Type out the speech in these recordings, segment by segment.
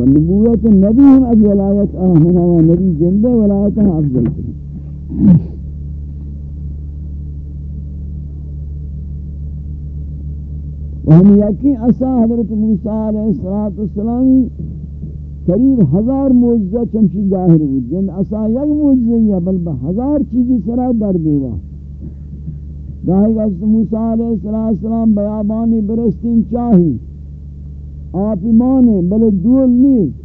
و نبوت نبی ہم از ولایت آہنا و نبی جند ولایت ہم افضل کریں و ہم یقین اسا حضرت موسیٰ علیہ السلامی قریب ہزار موجزہ چمشی ظاہر ہوئی یعنی جن اسا یک موجزہ ہی ہے بل ہزار چیزی سرا در دیوا گاہی گا موسیٰ علیہ السلام بیابانی برستین چاہی آپ ایمانے، بلے دول نیست.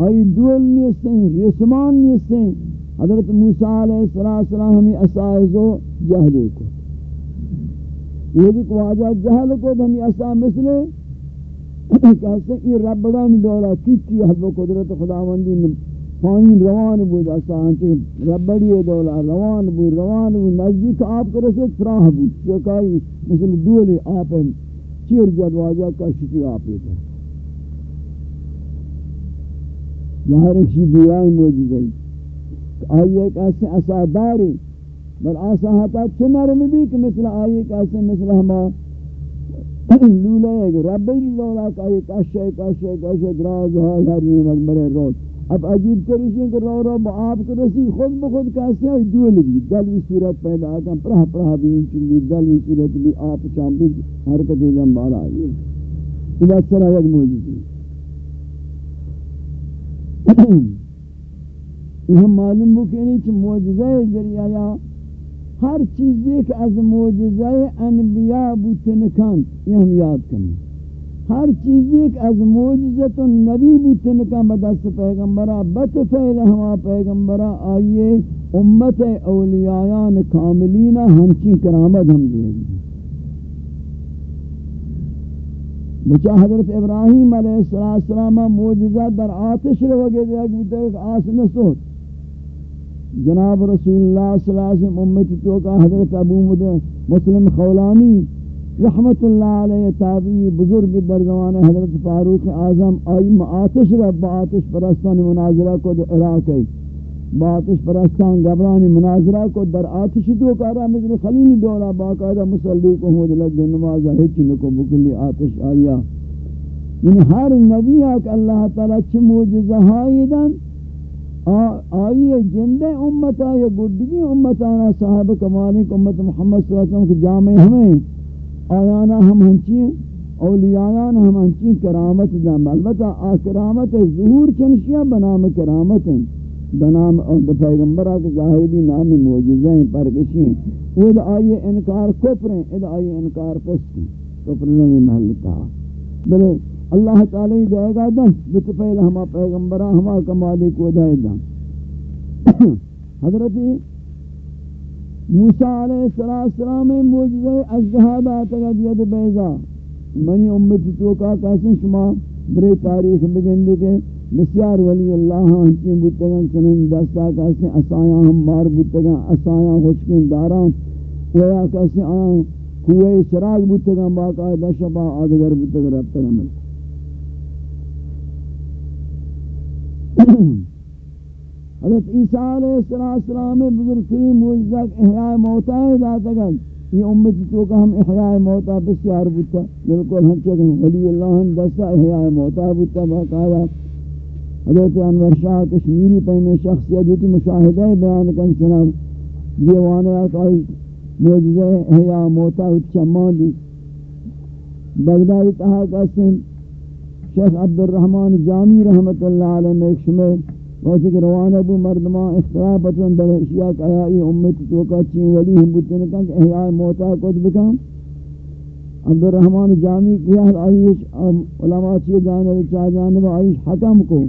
آئی دول نیستیں، رسمان نیستیں. حضرت موسیٰ علیہ السلام ہمیں اسائز و جہلے کو. یہ بھی واجہ جہل کو ہمیں اسا مثلے. کہتے ہیں یہ رب ربڑان دولا کیکی حضب قدرت خداوندی پانی روان بود، اسا ہنچے ربڑی دولا روان بود روان بود، نزدیک آپ کو رسید، فراہ بود. چکائی مثل دولی آپ چیر جدواجہ کا شکی آپے تھا ظاہر ایک شی دیائی موجود ہے۔ آئی ایک ایسے اساداری بل آسا ہتا چنر میں بھی کہ مثل آئی ایک ایسے مثل ہما لولے ایک ربی لولا کا ایک اشے کاشے کاشے دراز ہاں، ہے ہر نیمک برے روز۔ اب عجیب تریشی کہ رو رو با آپ کو خود بخود کیسے ہوئی دول بھی دلوی صورت پیدا آتا پرہ پرہ بھی انچلی دلوی صورت بھی آپ شام بھی حرکت ازم بالا آئی یہ بات سرہ یک موجود ہے یہ معلوم ہو کہ نہیں موجزہ ذریعہ یا ہر چیز ایک از موجزہ انبیاء بوتنکان یہ ہم یاد کریں ہر چیز ایک از موجزت نبی بوتن کا بدست پیغمبرہ بت فیل ہما پیغمبرہ، آئیے امت اولیایان کاملین ہنچی کرامت ہم دے گی۔ بچہ حضرت ابراہیم علیہ السلام موجزہ در آتش رو گے دے ایک آس نسوت جناب رسول اللہ صلی اللہ علیہ وسلم امت تو کا حضرت ابو مسلم خولانی رحمت اللہ علیہ تابعی بزرگ در زمان حضرت فاروق اعظم آئی آتش رب آتش پرستان مناظرہ کو در عراق ہے۔ باتش پرستان گبران مناظرہ کو در آتش دو کارا مجھے خلیلی دورا باقاعدہ مسلی کو ہود لگ نمازہ ہچ نکو بکلی آتش آیا۔ یعنی ہر نبی آک اللہ تعالی چھ موجزہ ہائی دن آئی جندے امتا یا گردگی امتانا صاحب کمالی کو امت محمد صلی اللہ علیہ وسلم کی جامع ہمیں۔ آیانا ہم ہنچی اولیانا ہم ہنچی کرامت دام البتہ آ کرامت ظہور چنشیاں بنام کرامت ہیں بنام پیغمبرہ کے ظاہر بھی نام موجزہ ہیں پرکشی ہیں وہ آئیے انکار کفر ہیں ادھا آئیے انکار پست ہیں کفر نہیں محلتا بلے اللہ تعالی جائے گا دن بتفیل ہما پیغمبرہ ہما کمالی کو دائے دن. حضرتی موسیٰ علیہ السلام موجزہ اجدہاد آتا دید بیضا۔ منی امت تو کا کیسے شما برے تاریخ بگندے کے بسیار ولی اللہ ہاں، ہنچی بودتگن سنن دستا کیسے اسایاں ہم مار بودتگن اسایاں خوشکین داران ویا کیسے آیاں کوئے شراغ بودتگن باقاعدہ شبا آدگر بودتگن ربتگن ملک حضرت عیسیٰ علیہ السلام بزرگ ترین موجزہ احیاء موتا ہے ذات اگر یہ امت تو کہ ہم احیاء موتا بسیار بودتا بلکل ہم چکن ولی اللہ ہم دستا احیاء موتا بودتا باقاعدہ حضرت انور شاہ کشمیری پہمے شخصیت ہوتی مشاہدہ بیان کن چناب دیوانے آقائی موجزہ احیاء موتا ہوتی چمان دی بغدادی تہا کسن شیخ عبد الرحمن جامی رحمت اللہ علیہ میں ایک شمع واسه که روان ابو مردمان اختلافاتن در اشیاء که احیائی امت توقع چین ولی ہم بودتے نکن کہ احیائی موتا کد بکن. عبدالرحمن جامی کیا آئیش علماء چیئے جانب چاہ جانب آئیش حکم کو.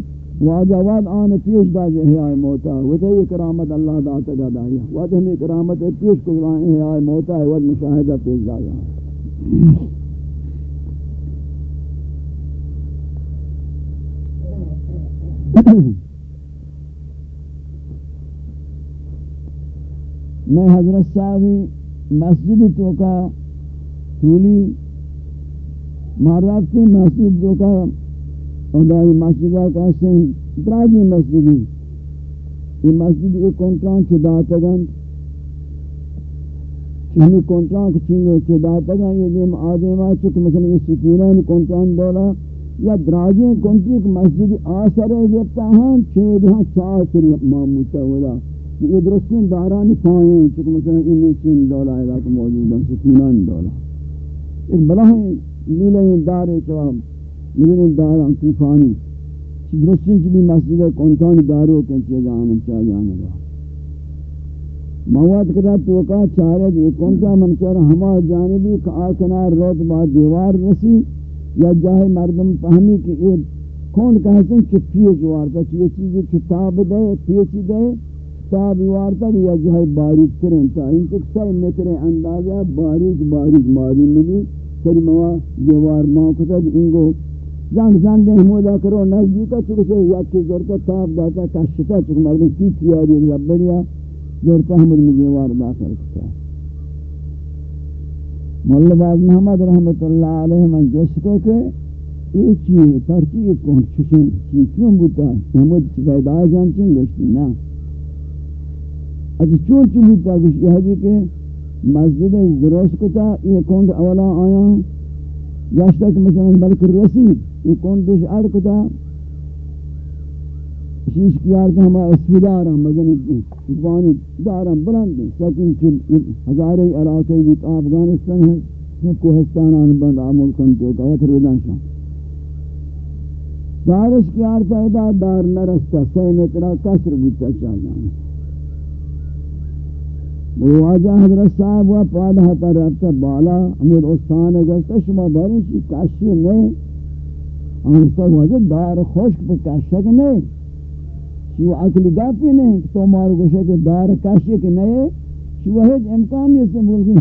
واجہ واد آن پیش دا جے احیائی موتا. وہ یہ کرامت اللہ داتا گا دائی واد ہمیں کرامت پیش کو احیائی موتا ہے واد مشاہدہ پیش دا جا Mm-hmm. میں حضرت صاحبی مسجد تو کا تولی مہارافتی مسجد جو کا ادائی مسجد کا سن دراجی مسجدی یہ مسجد ایک کنٹران چدا تگن چنی کنٹران چنگو چدا تگن یہ دیم آدم آ چکے مثلا یہ ستوران کنٹران دولا یا دراجیں کنٹی ایک مسجد آسر ہے گفتا ہاں چھو جہاں چاہ سر معموتا ہوگا یہ درستین دارانی پائیں چکہ مثلا انہیں چین دولا علاقہ موجود ہیں سکونان دولا ایک بلا ہے لیلہ دارے چواب مدن داران طوفانی. چی درستین چی بھی مسجد کنٹانی دارو کن چی جانا چاہ جانا گا مواد کرا توکا چارے دی کنٹا منچار ہما جانبی کہ آکنار روت با دیوار رسی یا جاہے مردم فہمی کہ یہ کون کہتے ہیں پیچ وارتا چیئے چیزی کتاب دے پیچی دے کتاب وارتا بھی یا جاہے باریک کریں تا ان تک سی متر اندازہ باریک باریک ماری ملی سری موا دیوار ماں کو کتا انگو زنگ زنگ دے ہمودا کرو نزدیکا چکو سے یکی زورتا تاب داتا کشتا چکو مردم کی تیاری ربنیا زورتا ہمود دیوار داخل کتا مولا باز محمد رحمت اللہ علیہ من جس کو کہ یہ چیز پرچی یہ کون چھشن چیز چون بوتا محمد پیدا جان چین گوشتی نا اچھا چون چون بوتا گوشتی حجی کہ مسجد درست کتا یہ کون اولا آیا؟ گاشتا کہ مثلا بلک رسید یہ کون دوش اڑ کتا. شیش کیار کہ ہما اسمی دارا مدنی زبانی دارا بلند سکن چل ہزارے علاقے بیت افغانستان ہے کوہستان آن بند آمول کنتو کا وطر ودان شاہ دارش کیار تا ادا دار نرستا سی مترا کسر بیتا چاہ جانا واجہ حضرت صاحب و پادہ تا رابطہ بالا امود استان گشتا شما بارن چی کاشی نہیں آنستا واجہ دار خوشک پر کاشک نہیں شو عقلی گاپی نہیں تو مارو گوشے کہ دار کاشی کہ نہیں شو وحید امکان نہیں سے ملکین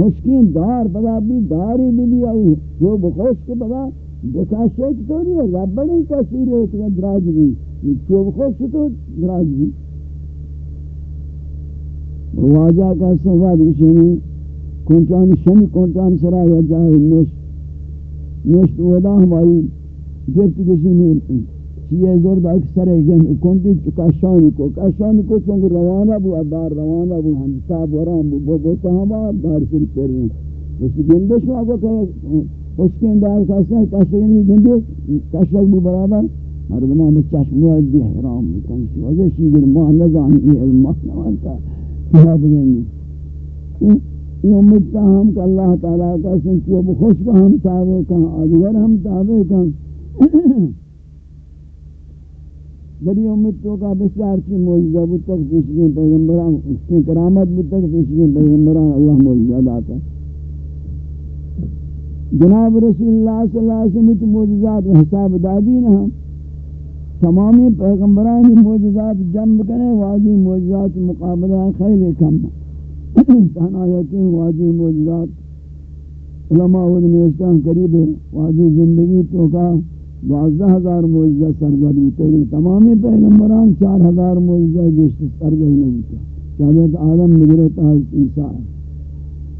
ہوشکین دار بدا بھی داری بھی بھی آئی جو بخوش کے بدا بکاشے تو نہیں ہے، رب بڑی کسی رہے کہ دراج بھی جو بخوش تو دراج بھی واجہ کا سواد گوشے کنچانی شمی کنچانی سرا یا جاہی نشت نشت ودا ہماری گفت گوشی میں چیئے زور دا اکثر ہے کہ کنٹی کاشانی کو کاشانی کو چونکہ روانہ بو ادار روانہ بو ہم تاب ورام بو بو تو ہم دار سے پر رہے اس گندے شو اگو کہ اس کے اندر کاسا کاشانی گندے کاشک بو برابر. مردم ہم چشم دی حرام کن شو وجہ شی گر ما نظام یہ علم نوانتا کیا بگن یہ امید امت ہم کہ اللہ تعالیٰ کا سن کو خوش کا ہم تابع کہاں اگر ہم تابع کہاں بڑی امت تو کا بسیار کی معجزہ بود تک پیشگی پیغمبران، اس کی کرامت بود تک پیشگی پیغمبران اللہ معجزہ داتا جناب رسول اللہ صلی اللہ علیہ وسلم تو معجزات و حساب دادی نہ ہم۔ تمامی پیغمبرانی معجزات جنب کرے واجی معجزات مقابلہ خیل کم. تہنا یقین واجی معجزات علماء و نوشتان قریب واجی زندگی تو کا دوازدہ ہزار معجزہ سرگرد ہوتے ہیں یعنی تمامی پیغمبران چار ہزار معجزہ گشت سرگرد نہیں ہوتا حضرت آدم مجرد حضرت عیسیٰ.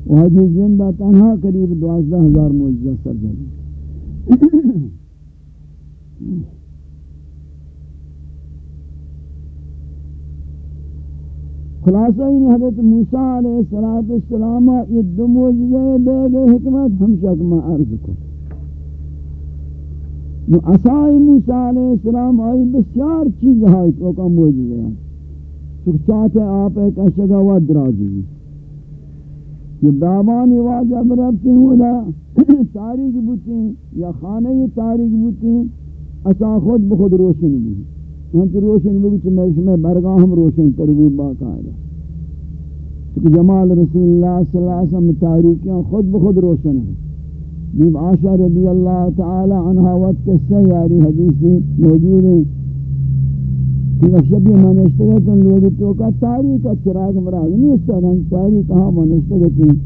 واجی زندہ تنہا قریب دوازدہ ہزار معجزہ سرگرد. خلاصہ ہی حضرت موسیٰ علیہ السلام یہ دو معجزہ دے گئے، حکمت ہم شک میں عرض کو۔ نو عصای موسیٰ علیہ السلام آئی، بسیار چیز ہے تو کا موجود ہے تو چاہتے آپ ایک اشگا و دراجی یہ دامانی واجب ربتی ہوں دا تاریخ بوتے ہیں، یا خانہ تاریخ بوتے ہیں، اصا خود بخود روشن بھی ہم تو روشن بھی تو میں میں برگاہ ہم روشن تربیت باقاعدہ۔ تو جمال رسول اللہ صلی اللہ علیہ وسلم تاریخیاں خود بخود روشن ہیں۔ جب عاشا رضی اللہ تعالی عنہ وقت کے سیاری حدیثی موجود ہیں کہ ایک شبی منشتگت ان لوگی تو کا تاریخ چراغ مراد نہیں اس طرح تاریخ کہاں منشتگت ہیں۔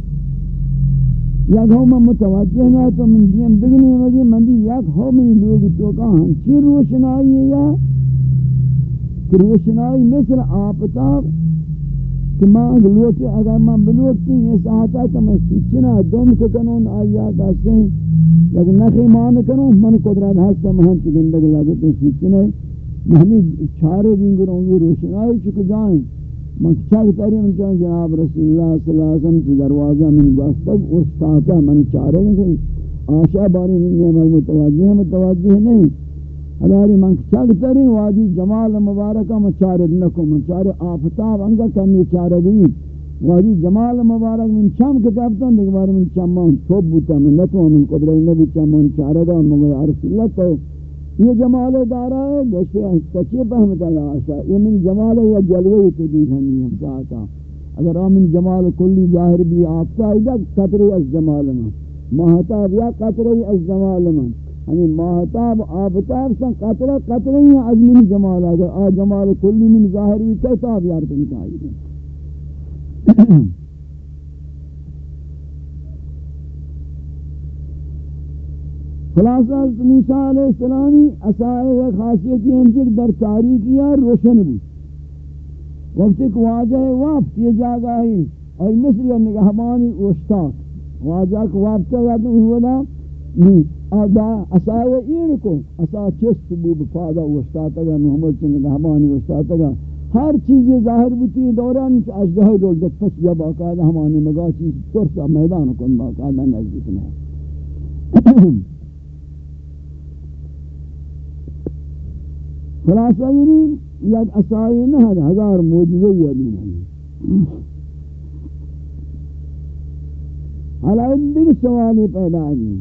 یک ہو من متوجہ نہ تو من دیم بگنے مگی من دی یک ہو من لوگی تو کا ہنچی روشنائی ہے یا کہ روشنائی مثل آفتاب کہ ماں گلوٹی اگر ماں بلوٹی یہ ساہتا کہ میں سوچنا دوم کو کنون آیا کہتے ہیں یک نخی مان کنون، من قدرت ہستا مہن تو گندگ لگے تو سوچنا ہمیں چارے دن گروں گی روشنائی چک جائیں۔ من چاک تاری من چاہوں جناب رسول اللہ صلی اللہ علیہ وسلم کی دروازہ من گاستگ استاتا من چارے گئے آشا باری نعمت متوجہ متوجہ نہیں۔ ہلاری من چگ تری واجی جمال مبارکہ مچارد نکو مچار آفتاب انگا کمی چارگی واجی جمال مبارک من چم کے کبتن دیکھ بار من چمان چھوب بوتا، من نتو من قدرت نبی چمان چارگا مگوی عرص اللہ تو۔ یہ جمال دارا ہے گوشتے ہیں سچے پہمتا یا آشا یہ من جمال ہے یا جلوی تو دیکھ ہمیں ہم چاہتا اگر آمین جمال کلی ظاہر بھی آفتا ہے قطری از جمال من محتاب یا قطری از جمال من یعنی ہمیں محتاب آفتاب سن قطرہ قطری ہیں از من جمال اگر آ جمال کلی من ظاہر بھی کہتا بھی آرکن چاہیے خلاصہ حضرت موسیٰ علیہ السلامی اسائے ایک خاصیتی ہمچک در تاریخی ہے روشن بھی وقت ایک واجہ وافت یہ جاگا ہی اور مصر یا نگہبانی اوشتاک واجہ کو وافت ہے تو ہوئے آدھا اسائے این کو اسا چست بو بفادہ اوشتاتا گا محمد سے نگہبانی اوشتاتا گا. ہر چیز یہ ظاہر بوتی دوران اجدہ دول دک پس یا باقاعدہ ہمانی مگا چیز ترسا میدان کن باقاعدہ نزدیک نہیں خلاصہ یعنی یک اسائی نہ ہزار موجزہ یعنی نہیں حالا دیگر سوالی پیدا آگی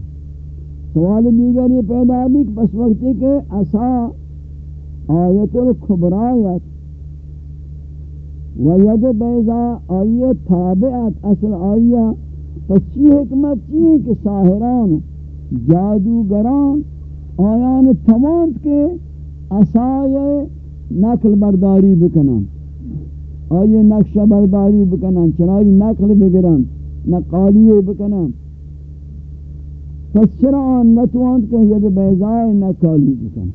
سوال دیگر یہ پیدا آگی کہ بس وقت کہ اسا آیت الخبرایت و ید بیضا آیت تابعت، اصل آیت پس چی حکمت چی ہے کہ ساہران، جادوگران آیان تمام کے اسائے نقل برداری بکنن آئیے نقشہ برداری بکنن چنائی نقل بگرن نقالیے بکنن. پس چرا آن نتواند کہ ید بیضائے نقالی بکنن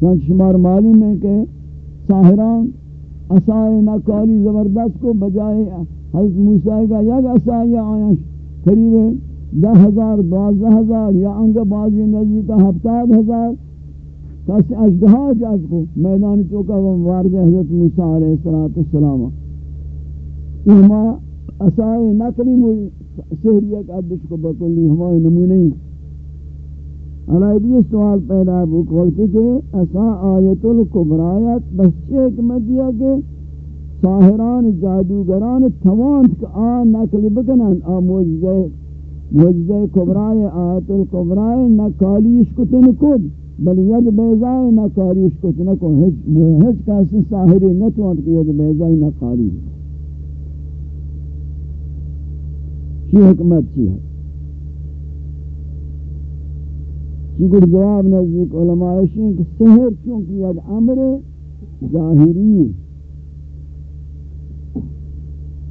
چنانچہ شمار معلوم ہے کہ ساہران اسائے نقالی زبردست کو بجائے حضرت موسیٰ کا یک اسائے آیا قریب دہ ہزار دوازدہ ہزار یا انگا بازی نزی کا ہفتاد ہزار کسی اجدہا جاج کو. میدان چوکا و مبارد حضرت موسیٰ علیہ السلام یہ ہما اسائی نقلی موی سہریہ کا عدش کو بکلی ہمائی نمونی علائی بھی سوال پیدا بک وقتی کہ اسا آیت القبرایت بس چیک مدیا کہ ساہران، جادوگران تمانت کا آن نقل بکنن، آ موجزہ موجزہ قبرای آیت القبرای نقالیش کتن کد بل ید بیزائی نکاریش کت نکو ہیچ کسی ساہری نتوانت کہ ید بیزائی نکاری چی حکمت چی ہے۔ چی کچھ جواب نزدیک علماء شین کہ سہر چونکہ یک عمر ظاہری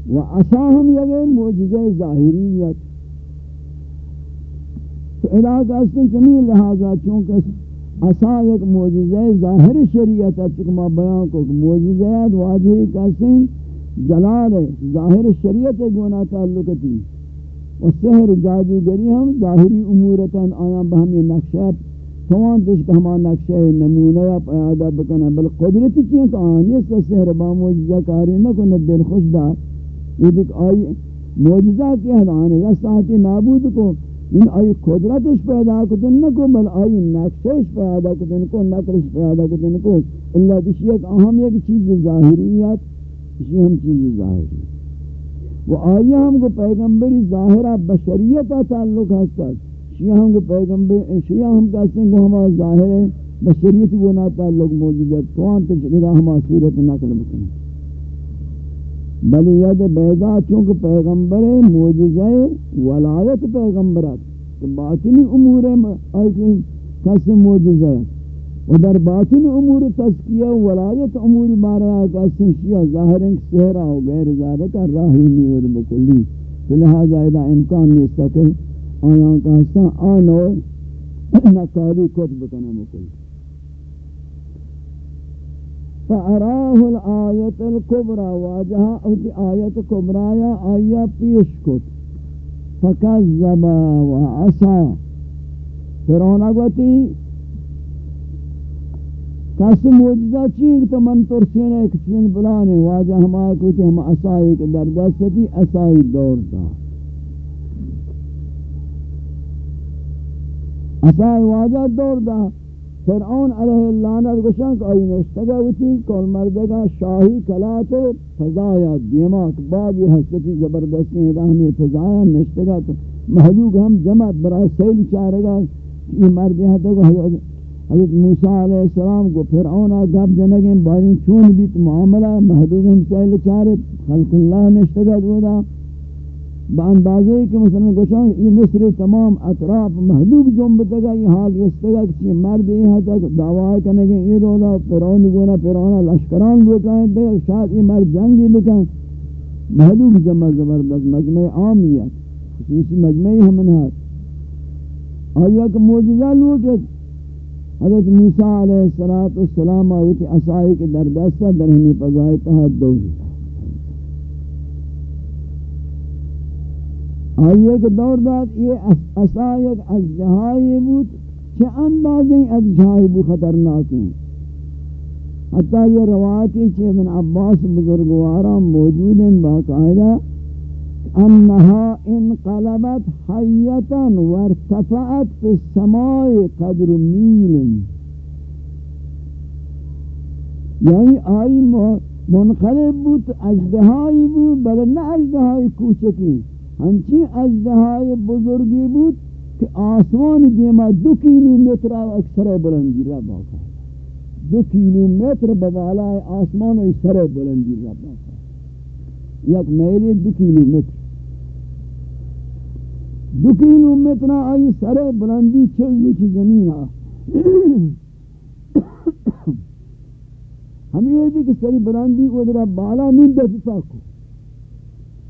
و عصا ہم یک موجزہ ظاہریت تو علاقہ اس نے جمیل لہذا چونکہ اسا ایک معجزہ ظاہر شریعت ہے چکہ ما بیان کو معجزہ واجہی کسیں جلال ہے ظاہر شریعت ہے گونا تعلق تھی و سحر جادوگری ہم ظاہری امورتاً آیاں بہمی نقشہ تمام تش کہ ہمان نقشہ نمونہ یا پیادہ بکنا۔ بل قدرت چیئے کہ آنی سے سحر با معجزہ کاری نہ دل خوش دار۔ یہ دیکھ آئی معجزہ کیا ہے، یا ساتھی نابود کو۔ ان آئی قدرتش پیدا کتن نکو، بل آئی نقشش پیدا کتن کو نقرش پیدا کتن کو۔ اللہ کسی ایک اہم ایک چیز ظاہریت کسی ہم چیز ظاہری۔ وہ آئی ہم کو پیغمبری ظاہرہ بشریتا تعلق ہستا شیعہ ہم کو پیغمبر شیعہ ہم کہتے ہیں کہ ہمارا ظاہر ہے بشریت کو نا تعلق موجود ہے۔ تو آن تشکیدہ ہمارا صورت نقل بکنے۔ بلی ید بیضا، چونکہ پیغمبر موجزہ ولایت پیغمبرات باطنی امور کس موجزہ ادھر باطن امور تسکیہ و ولایت امور بارے آقا سنشیہ ظاہرن کی سہرہ و غیر ذارے کا راہی نیود مکلی لہذا ادھا امکان نہیں سکے آیاں کا حصہ اور نکاری کت بکنا بکلی فأراه الآیت الكبرى واجہا اوتی آیت کبرایا آیا پیش کت۔ فکذبا وعصا۔ فرعون گوتی کس موجزہ چیز تو من ترسین ایک چین بلانے واجہ ہم آکوتی ہم اسائی کے در دستی اسائی دور دا اسای واجہ دور دا فرعون علیہ اللعنت گوشن کہ آئی نشتگا ہوتی کول مردگا شاہی کلات فضایا دیماک باگی حسدتی زبردستی ہے فضایا نشتگا تو محلوق ہم جمعت برای سیل چارگا یہ مردی ہے تو حضرت حضرت موسیٰ علیہ السلام کو فرعون گب جنگیں بارین چون بیت معاملہ محلوق ہم سیل چارے خلق اللہ نشتگا دو دا باندازے کہ مثلا گوشان یہ مصر تمام اطراف محدود جنبتا گا، یہ حال رستا گا کسی مرد یہاں تک دعوی کرنے گے یہ رولا پیرون گونا پیرون لشکران لوٹائیں دے، شاید یہ مرد جنگی بکن محدود جمع زبردست مجمع عامیت خصوصی مجمعی ہمن ہے۔ آیا کہ موجزہ لوٹت حضرت موسیٰ علیہ السلام آویتی اسائی کے دردستہ در ہمیں پزائی تحت دوزی آئیے کہ دور داد یہ اسایق اجہائی بود چھ اندازیں اجہائی بو خطرناک ہیں۔ حتیٰ یہ روایتی چھ ابن عباس بزرگوارا موجود ہیں، باقاعدہ أنها انقلبت حية وارتفعت في السماء قدر میل یعنی يعني آئی منقلب بود اجدهایی بود بلا نه اجدهای کوچکی. همچین اجدهای بزرگی بود کہ آسمان دیما دو کیلو کیلومتر اکثر بلندی را باقا دو کیلو میتر بالای آسمان و سر بلندی را باقا یک میلی دو کیلو میتر متر دو کیلو متر آئی سر بلندی چلو چی زمین آ. ہمیں یہ دی کہ سری بلندی کو در بالا نہیں دفتا پاکو.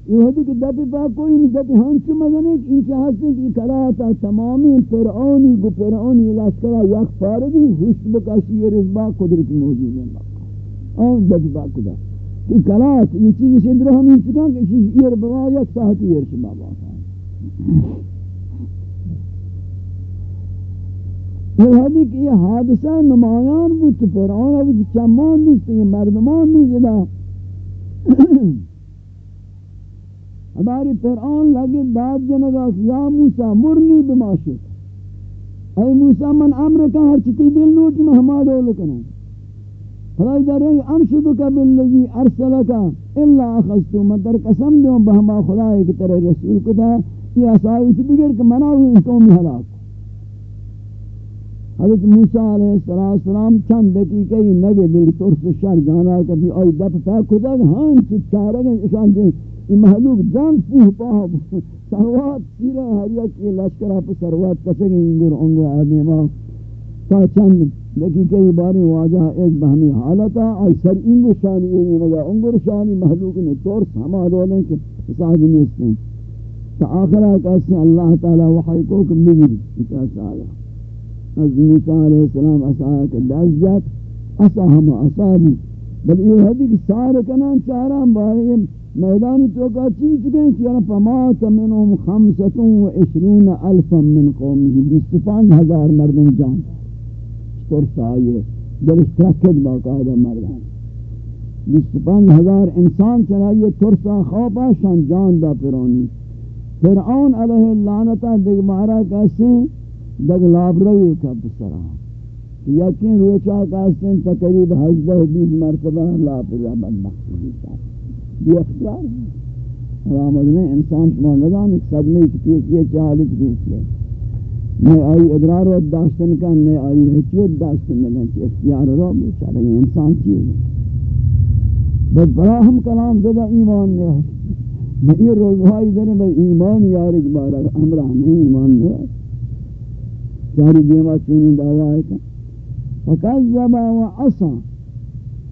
یہ ہوتی کہ دپی پاک کوئی نہیں ہنچ مدنے کہ ان چاہتے کہ کراتا تمامی فرعونی گو فرعونی لشکرہ یک فارغی حشت بکاشی یہ رزبا قدرت موجود ہے. آن دپی پاک کدا کہ کلات یہ چیز سے در ہم ان کہ یہ ربا یک ساہتی یہ رشبا باقا یہ ہوتی کہ یہ حادثہ نمایان بود تو فرعون اب چمان نیست یہ مردمان نیست ہماری فرعون لگے داد جنگا یا موسیٰ مرنی بماشق اے موسیٰ، من امر کا ہر چیتی دل نوٹی میں ہما دول کنوں خدای در رہی انشدک باللذی ارسلکا الا اخستو من در قسم دیوں بہما خدای کی طرح رسول کتا یہ اصائیت بگر کہ مناو اس قومی حلاک حضرت موسیٰ علیہ السلام چند دقیقہ یہ نگے بلی طرف شر جانا کبھی آئی دپ پاک خدا ہاں چھ چارگیں اشان دیں یہ محلوق جنگ پوہ پاہ، سروات سیرہ ہریا کی لشکرہ پر سروات کسے گئی انگر انگو آدمی تا چند لیکن کئی باری واجہ ایک بہمی حالتا آئی سر انگو شانی ہوئی مگا انگر شانی محلوق نے طور سما رولیں کہ اس آدمی اس نے تا آخرہ کہتے ہیں اللہ تعالی وحی کو کم بگی اتا سایا از موسیٰ علیہ السلام اسایا کہ لذت اسا ہم اصابو بل یہ حدی کہ سارے کنان چاران بارے میدانی تو کا چیز چکے ہیں کہ فمات منهم خمسة وعشرون الفا من قومه. بیست پانچ ہزار مردم جان. ترس آئیے دلش ترکت باقاعدہ مردان. بیست پانچ ہزار انسان چلائیے ترسا خوفا شان جان دا پرانی. فرعون علیہ اللعنتا دیکھ مارا کیسے دگ لابروی کا بسرا یقین روچا کاستے تقریب حجدہ بیس مرتبہ لابروی بدبختی چاہتا بی اختیار رامد نے انسان شما ندان ایک صدمے کی پیش یہ چاہلت پیش یہ نئے آئی ادرار و داشتن کا، نئے آئی حچیت داشتن لگن چی اختیار رو بیچارے انسان چیز ہے۔ بس بڑا ہم کلام زدہ ایمان نے میں یہ روزوائی دنے بس ایمان یار ایک بارا امرہ نہیں ایمان نے چاری دیما چونی دعویٰ ہے کہ فَقَذَّبَ وَعَصَى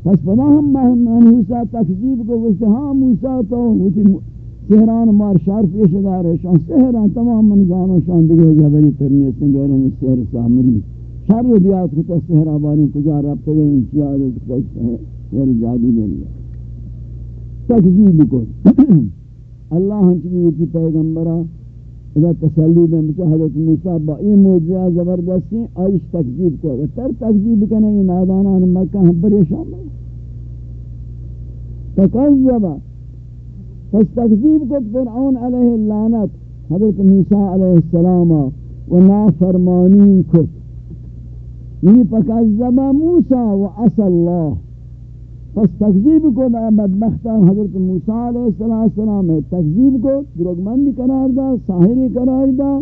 پس پدا ہم منحوسا تکذیب کو گوشتے ہاں موسیٰ تو ہوتی سہران مار شار پیش دار ہے شان سہران تمام منزانوں شان دیگے جبری ترنی سنگیرے میں سہر سامری. شار و دیات کتا سہر آبانی کجا رب تگے انچی آدھت سہر جادو دے لیا تکذیب کو اللہ ہنچی بھی پیغمبرہ اذا تسلی دیں بچہ حضرت موسیٰ با این موجزہ زبردستی آئیش تکذیب کو اگر تر تکذیب کنے یہ نادانان مکہ ہم پریشان میں تکذبا پس تکذیب کو فرعون علیہ اللعنت حضرت موسیٰ علیہ السلام و نافرمانی کت یعنی فکذب موسیٰ و عصى اللہ پس تکذیب کو دا بدبختہ حضرت موسیٰ علیہ السلام، تکذیب کو درگمندی قرار دا ساحری قرار دا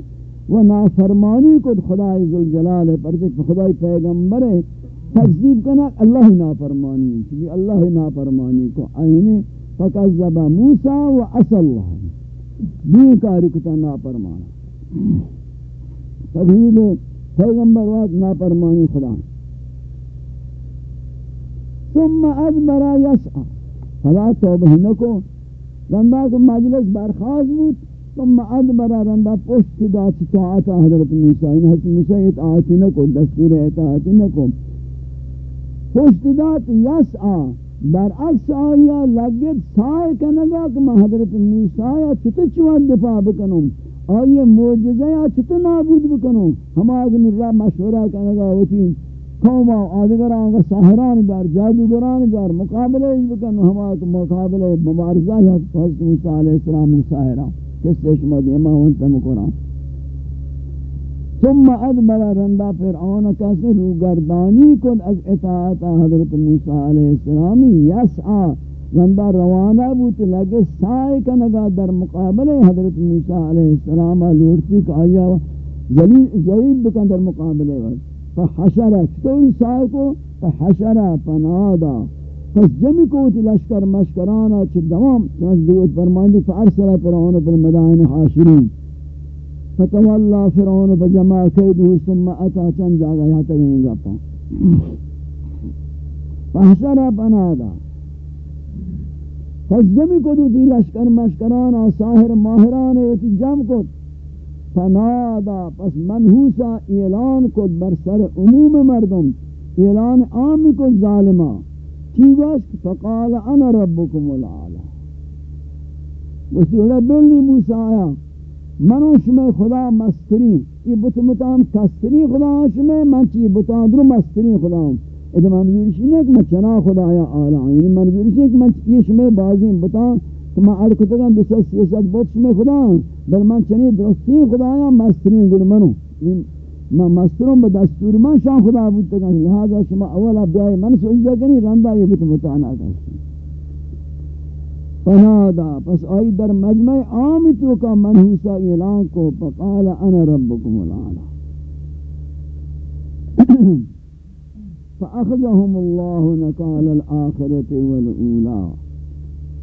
و نافرمانی کو خدای ذوالجلال ہے پر خدای پیغمبر ہے تکذیب کنا، اللہ نافرمانی چلی اللہ نافرمانی کو آئینے فکذب موسیٰ و عصى اللہ۔ بھی کاری کتا نافرمانا۔ تکذیب پیغمبر وقت نافرمانی خدا۔ ثم ادبر یسعا فلا توبہ نکو رندہ کو مجلس برخواست بود، ثم ادبر رندہ پشت دا چطاعتا حضرت موسیٰ ان حضرت موسیٰ اطاعتی نکو دستور اطاعتی نکو پشت دا یسعا برعکس آیا لگت سائے کنگا کہ میں حضرت موسیٰ یا چطا چوان دفاع بکنم؟ آئیے موجزہ یا چھتا نابود بکنو ہم آدمی را مشورہ کنگا ہوتی قوما آدگران و ساہران بیار جادوگران بیار مقابلہ اس بکنو ہم آدمی مقابلہ مبارزہ یا حضرت موسیٰ علیہ السلام و ساہران. کس سے شما دیما ہونتا مکران ثم ادبر رندہ فرعون کسی روگردانی کن از اطاعت حضرت موسیٰ علیہ السلامی یسعا زندہ روانہ بوت لگے سائے کا نگا در مقابل حضرت موسیٰ علیہ السلام لورتی کا آیا ضریب بکن در مقابل فحشرہ چطوری سائے کو فحشرہ پنادا. پس جمع کو تی لشکر مشکرانا چھ دوام چنانچہ دوت فرماندی، فارسل فرعون پر مدائن حاشرین فتولا فرعون بجمع قیدو ثم اتا چند جاگا یہاں تک نہیں گا پا فحشرہ پنادا. پس جمع کو دو لشکر مشکران و ساہر ماہران ایتی جم کو فنادا. پس منحوسا اعلان کو بر سر عموم مردم. اعلان عامی کو ظالمہ چی گوشت فقال انا ربکم العالی. گوشتی رب بلنی موسیٰ آیا. منو شمی خدا مسترین یہ بتمتام کسترین خدا شمی من چی بتان درو مسترین خدا. ہوں ادھا منظورش نہیں ہے کہ میں چنا خدا یا آلہ یعنی منظورش نہیں ہے کہ میں یہ شمی بازیم بتا. کہ میں اڑکتا گا دو سال سیاست بہت شمی خدا. بل من چنی درستی خدا یا مسترین گر منو. میں مستروں بدستور من شان خدا بودتا گا لہذا شما اولا بیائی من سوچتا کنی رندہ یہ بتا متعنا کرسی فنادا پس آئی در مجمع عامی تو کا منحوسا اعلان کو فقال أنا ربکم العالی فأخذهم الله نكال الآخرة والأولى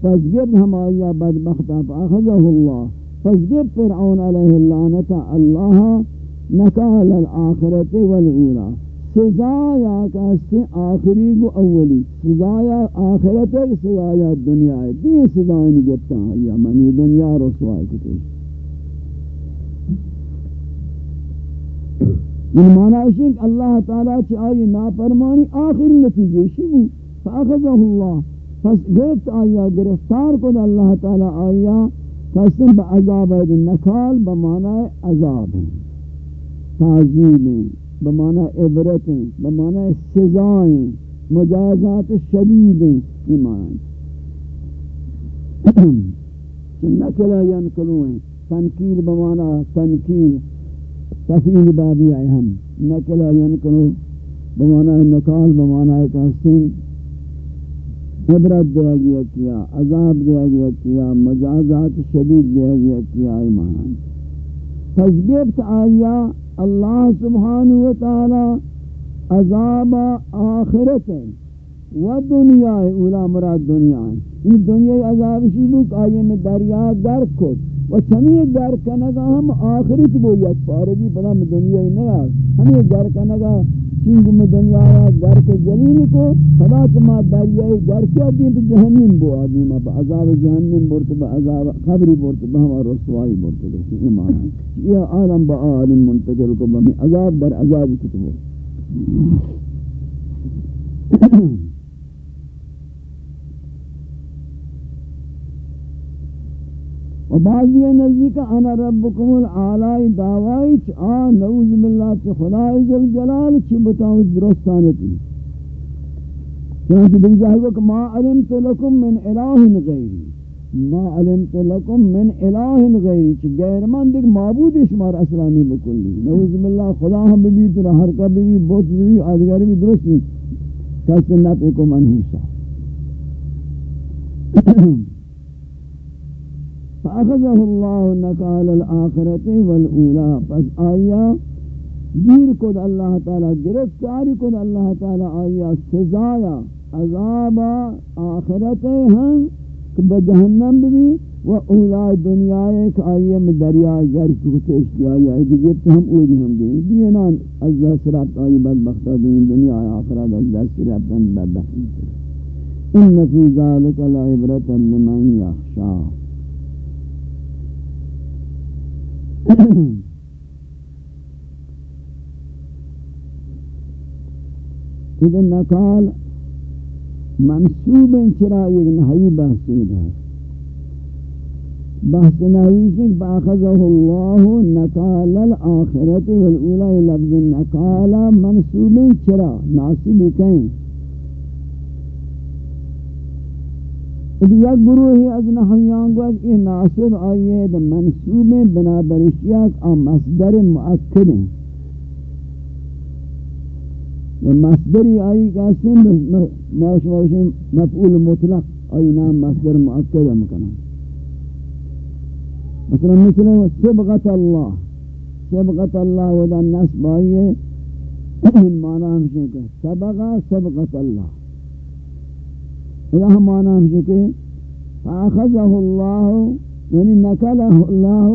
فاسجب هم آیا بدبختا فأخذه الله. فاسجب فرعون علیہ عليه اللعنة الله نكال الآخرة والأولى سزایا کہستے آخری کو اولی. سزایا آخرت ہے سزایا دنیا. ہے دین سزایا نہیں گفتا ہے یا منی دنیا رسوائی کتے یہ معنی ہے کہ اللہ تعالیٰ چاہیے نافرمانی؟ آخر نتیجے شبو فاخذہ اللہ پس گرفت آیا گرفتار کو اللہ تعالیٰ آیا؟ قسم با عذاب ہے نکال بمعنی عذاب. ہیں تعظیم ہیں بمعنی عبرت ہیں بمعنی سزائیں مجازات شدید ہیں یہ معنی نکلہ ینکلو ہیں تنکیل بمعنی تنکیل، تفیل بابی آئے ہم نکل آئین کنو بمانا نکال بمانا کہستن عبرت دیا گیا کیا، عذاب دیا گیا کیا، مجازات شدید دیا گیا کیا، ایمان۔ فضبیبت آیا، اللہ سبحانہ وتعالی عذاب آخرت ہے۔ و دنیا ہے، اولا مراد دنیا ہے۔ یہ دنیا عذاب شیبک آئیے میں دریا گرک کھت و چمی گر کنگا ہم آخرت بویت پارگی پدا میں دنیا ہی نہیں نیا۔ ہمیں گر کنگا چنگو میں دنیا را گر کے زلیل کو پدا چما دریائی گر کیا دین جہنم بو آدمی با عذاب جہنم بورت با عذاب خبری بورت با ہم رسوائی بورت با ایمان یہ عالم با عالم منتقل کو با عذاب در عذاب کتبو و بعضی نزدیک انا ربکم العالی دعوائی چ آ، نعوذ باللہ چ خدای ذل جلال چ درستانتی چنانچہ دیکھ جائے گا کہ ما علمت لکم من الہ غیری۔ ما علمت لکم من الہ غیری چھ غیر من دیکھ معبود شمار اصلانی بکلی نعوذ باللہ خدا ہم بھی ترہ حرکہ بھی بہت بھی آدھگر بھی درست نہیں کس نفع کو منحوسا فاخذه الله نکال الاخرت والاولا پس آیا گیر کد اللہ تعالی، گرفتاری کد اللہ تعالی آیا، سزایا، عذاب آخرت ہیں کہ بجہنم بھی و اولا دنیا ایک آئیے میں دریا گر کو تشتی آئی آئی کہ جب ہم اولی ہم دیں دینان اللہ سرابت آئی بدبختہ دین دنیا آخرت اللہ سرابت بدبختہ ان فی ذالک لعبرتا لمن یخشا۔ اذا نقال منصوب چرا یک نحوی بحثی ہے بحث نحوی سے فاخذه الله نقال الآخرت والأولى لفظ نقال منصوب چرا؟ ناصب کہیں اب یک گروہی از نحویان گوز یہ ناصب آئیے منصوب بنا برشیات آ مصدر مؤکد ہیں مصدری آئی کا سن مفعول مطلق آئی نام مصدر مؤکد مکنا مثلا مثل سبغت اللہ سبغت اللہ ودا نصب آئی ہے معنی ہمشہ کہ سبغا سبغت اللہ اذا ہم معنی ہمشہ کہ فاخذہ اللہ یعنی نکلہ اللہ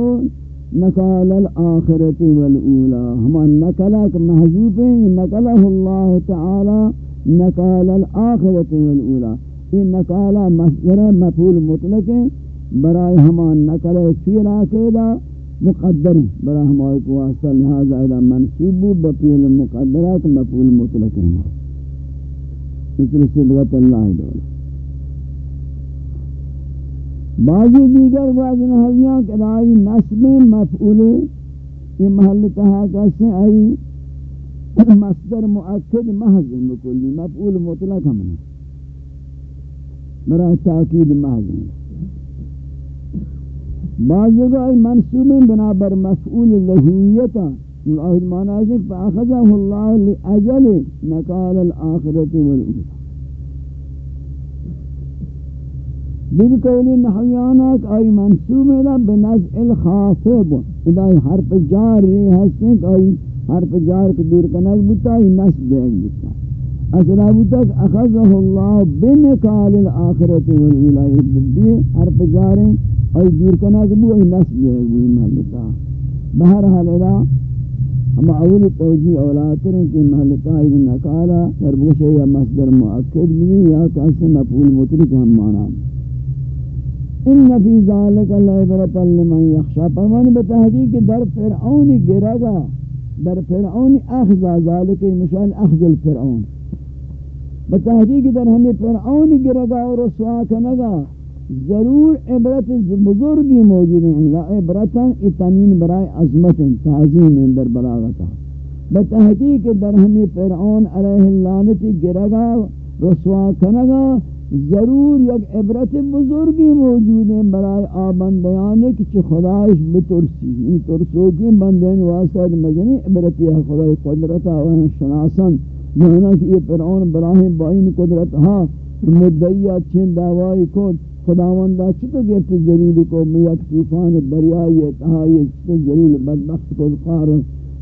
نقال الاخرت والاولا ہم نقلہ محذوف ہیں نقلہ اللہ تعالی نقال الاخرت والاولا یہ نقالہ مصدر مفعول مطلق ہے برائے ہمان نقل فیل عقیدہ مقدر برای ہمارے کو واسطہ، لہذا الى منصوب بفیل مقدرات مفعول مطلق ہے. مثل صبغت اللہ دولا بعضی دیگر بعض نحویاں کہ آئی نصب مفعول یہ محل تہا کیسے آئی مصدر مؤکد محض مکلی، مفعول مطلق ہم نے برای تاکید محض. بعض جگہ آئی منصوب بنابر مفعول لہویتا آہد معنی ہے کہ فاخذہ اللہ لأجل نقال الآخرت والأولى. دیگر قولی نحویانات آئی منصوب ہے بنزع الخافض ادا حرف جار رہی ہستے کہ آئی حرف جار کو دور کنک بتا، آئی نصب دیکھ بتا. اصلا بتا کہ اخذہ اللہ بنکال الاخرت والولائی بی حرف جاریں آئی دور کنک بو، آئی نصب دیکھ بو محلتا بہرحال ادا ہم اول توجیہ اولاتر ہیں کہ محلتا آئی نکالا مربوشہ یا مصدر مؤکد بھی، یا کسی مفعول مطلق ہم مانا. ان فی ذالک العبرۃ لمن یخشى فرمانی بتحقیق در فرعون گرگا، در فرعون اخذ ذالک مشان اخذ الفرعون. بتحقیق در ہمیں فرعون گرگا اور رسوا کنگا، ضرور عبرت بزرگی موجود ہیں. لا عبرتا اتنین برائے عظمت، تعظیم در بلاغتا بتحقیق در ہمیں فرعون علیہ اللعنت گرگا، رسوا کنگا ضرور یک عبرت بزرگی موجود ہیں برای آبندیان کہ چھ خدایش بترسی ان ترسو کی بندین واسطہ مجنی عبرتی ہے، خدای قدرت و شناسن مہنا کہ یہ فرعون براہم بائین قدرت ہاں مدعیہ چھن دعوائی کود خداوندہ چھتا گفت ذلیل کو؟ میک طوفان دریائی اتحائی چھتا ذلیل بدبخت کو قار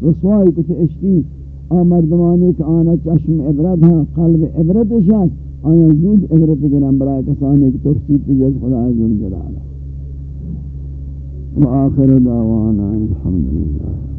رسوائی کچھ اشتی آمردمانی کہ آنا چشم عبرت ہاں قلب عبرت شاست آیا زود عبرت گرم برای کسانی که ترسید تجز خدا عزوجل جلاله و آخر دعوانا الحمدللہ.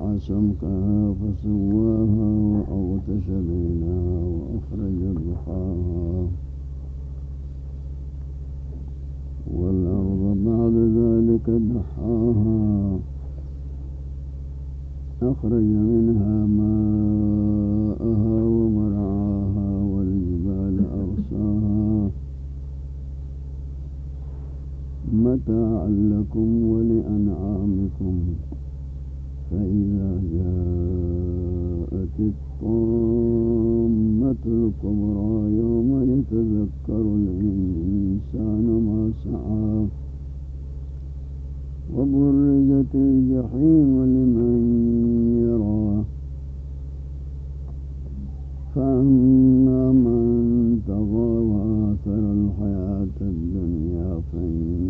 سمكها فسواها وأغتش ليلها وأخرج ضحاها والأرض بعد ذلك دحاها أخرج منها ماءها ومرعاها والجبال أرساها متاعا لكم ولأنعامكم فإذا جاءت الطامة الكبرى يوم يتذكر الإنسان ما سعى وبرزت الجحيم لمن يرى فأما من طغى وآثر الحياة الدنيا فإن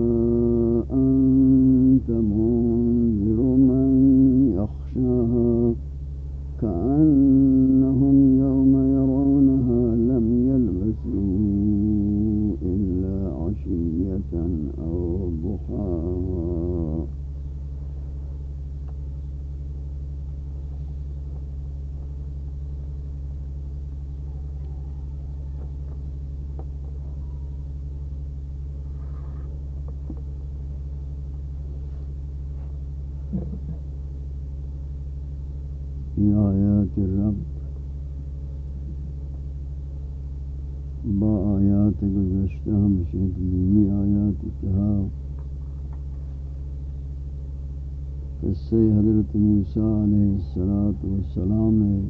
یہ آیات رب با آیات گزشتہ ہم شکلیمی آیات اتحا قصہ حضرت موسیٰ علیہ السلام ہے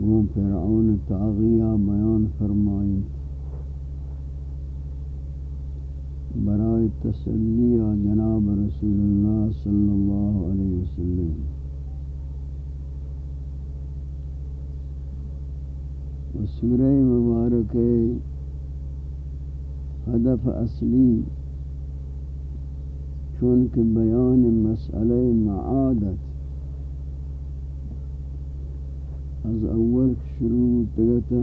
وہ فرعون تاغیہ بیان فرمائی برائے تسلی جناب رسول اللہ صلی اللہ علیہ وسلم۔ سورہ مبارک ہدف اصلی، چونکہ بیان مسئلہ معادت از اول شروع تگتا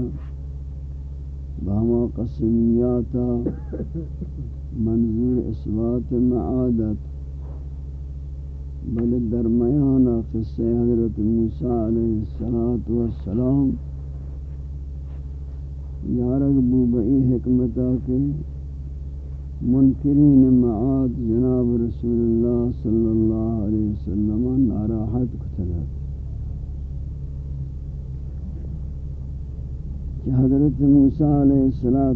بہما قسمیاتا منظور اثبات معادت بل درمیان قصہ حضرت موسیٰ علیہ السلام یارک بو بئی حکمتا کے منکرین معاد جناب رسول اللہ صلی اللہ علیہ وسلم ناراحت کتلت کہ حضرت موسیٰ علیہ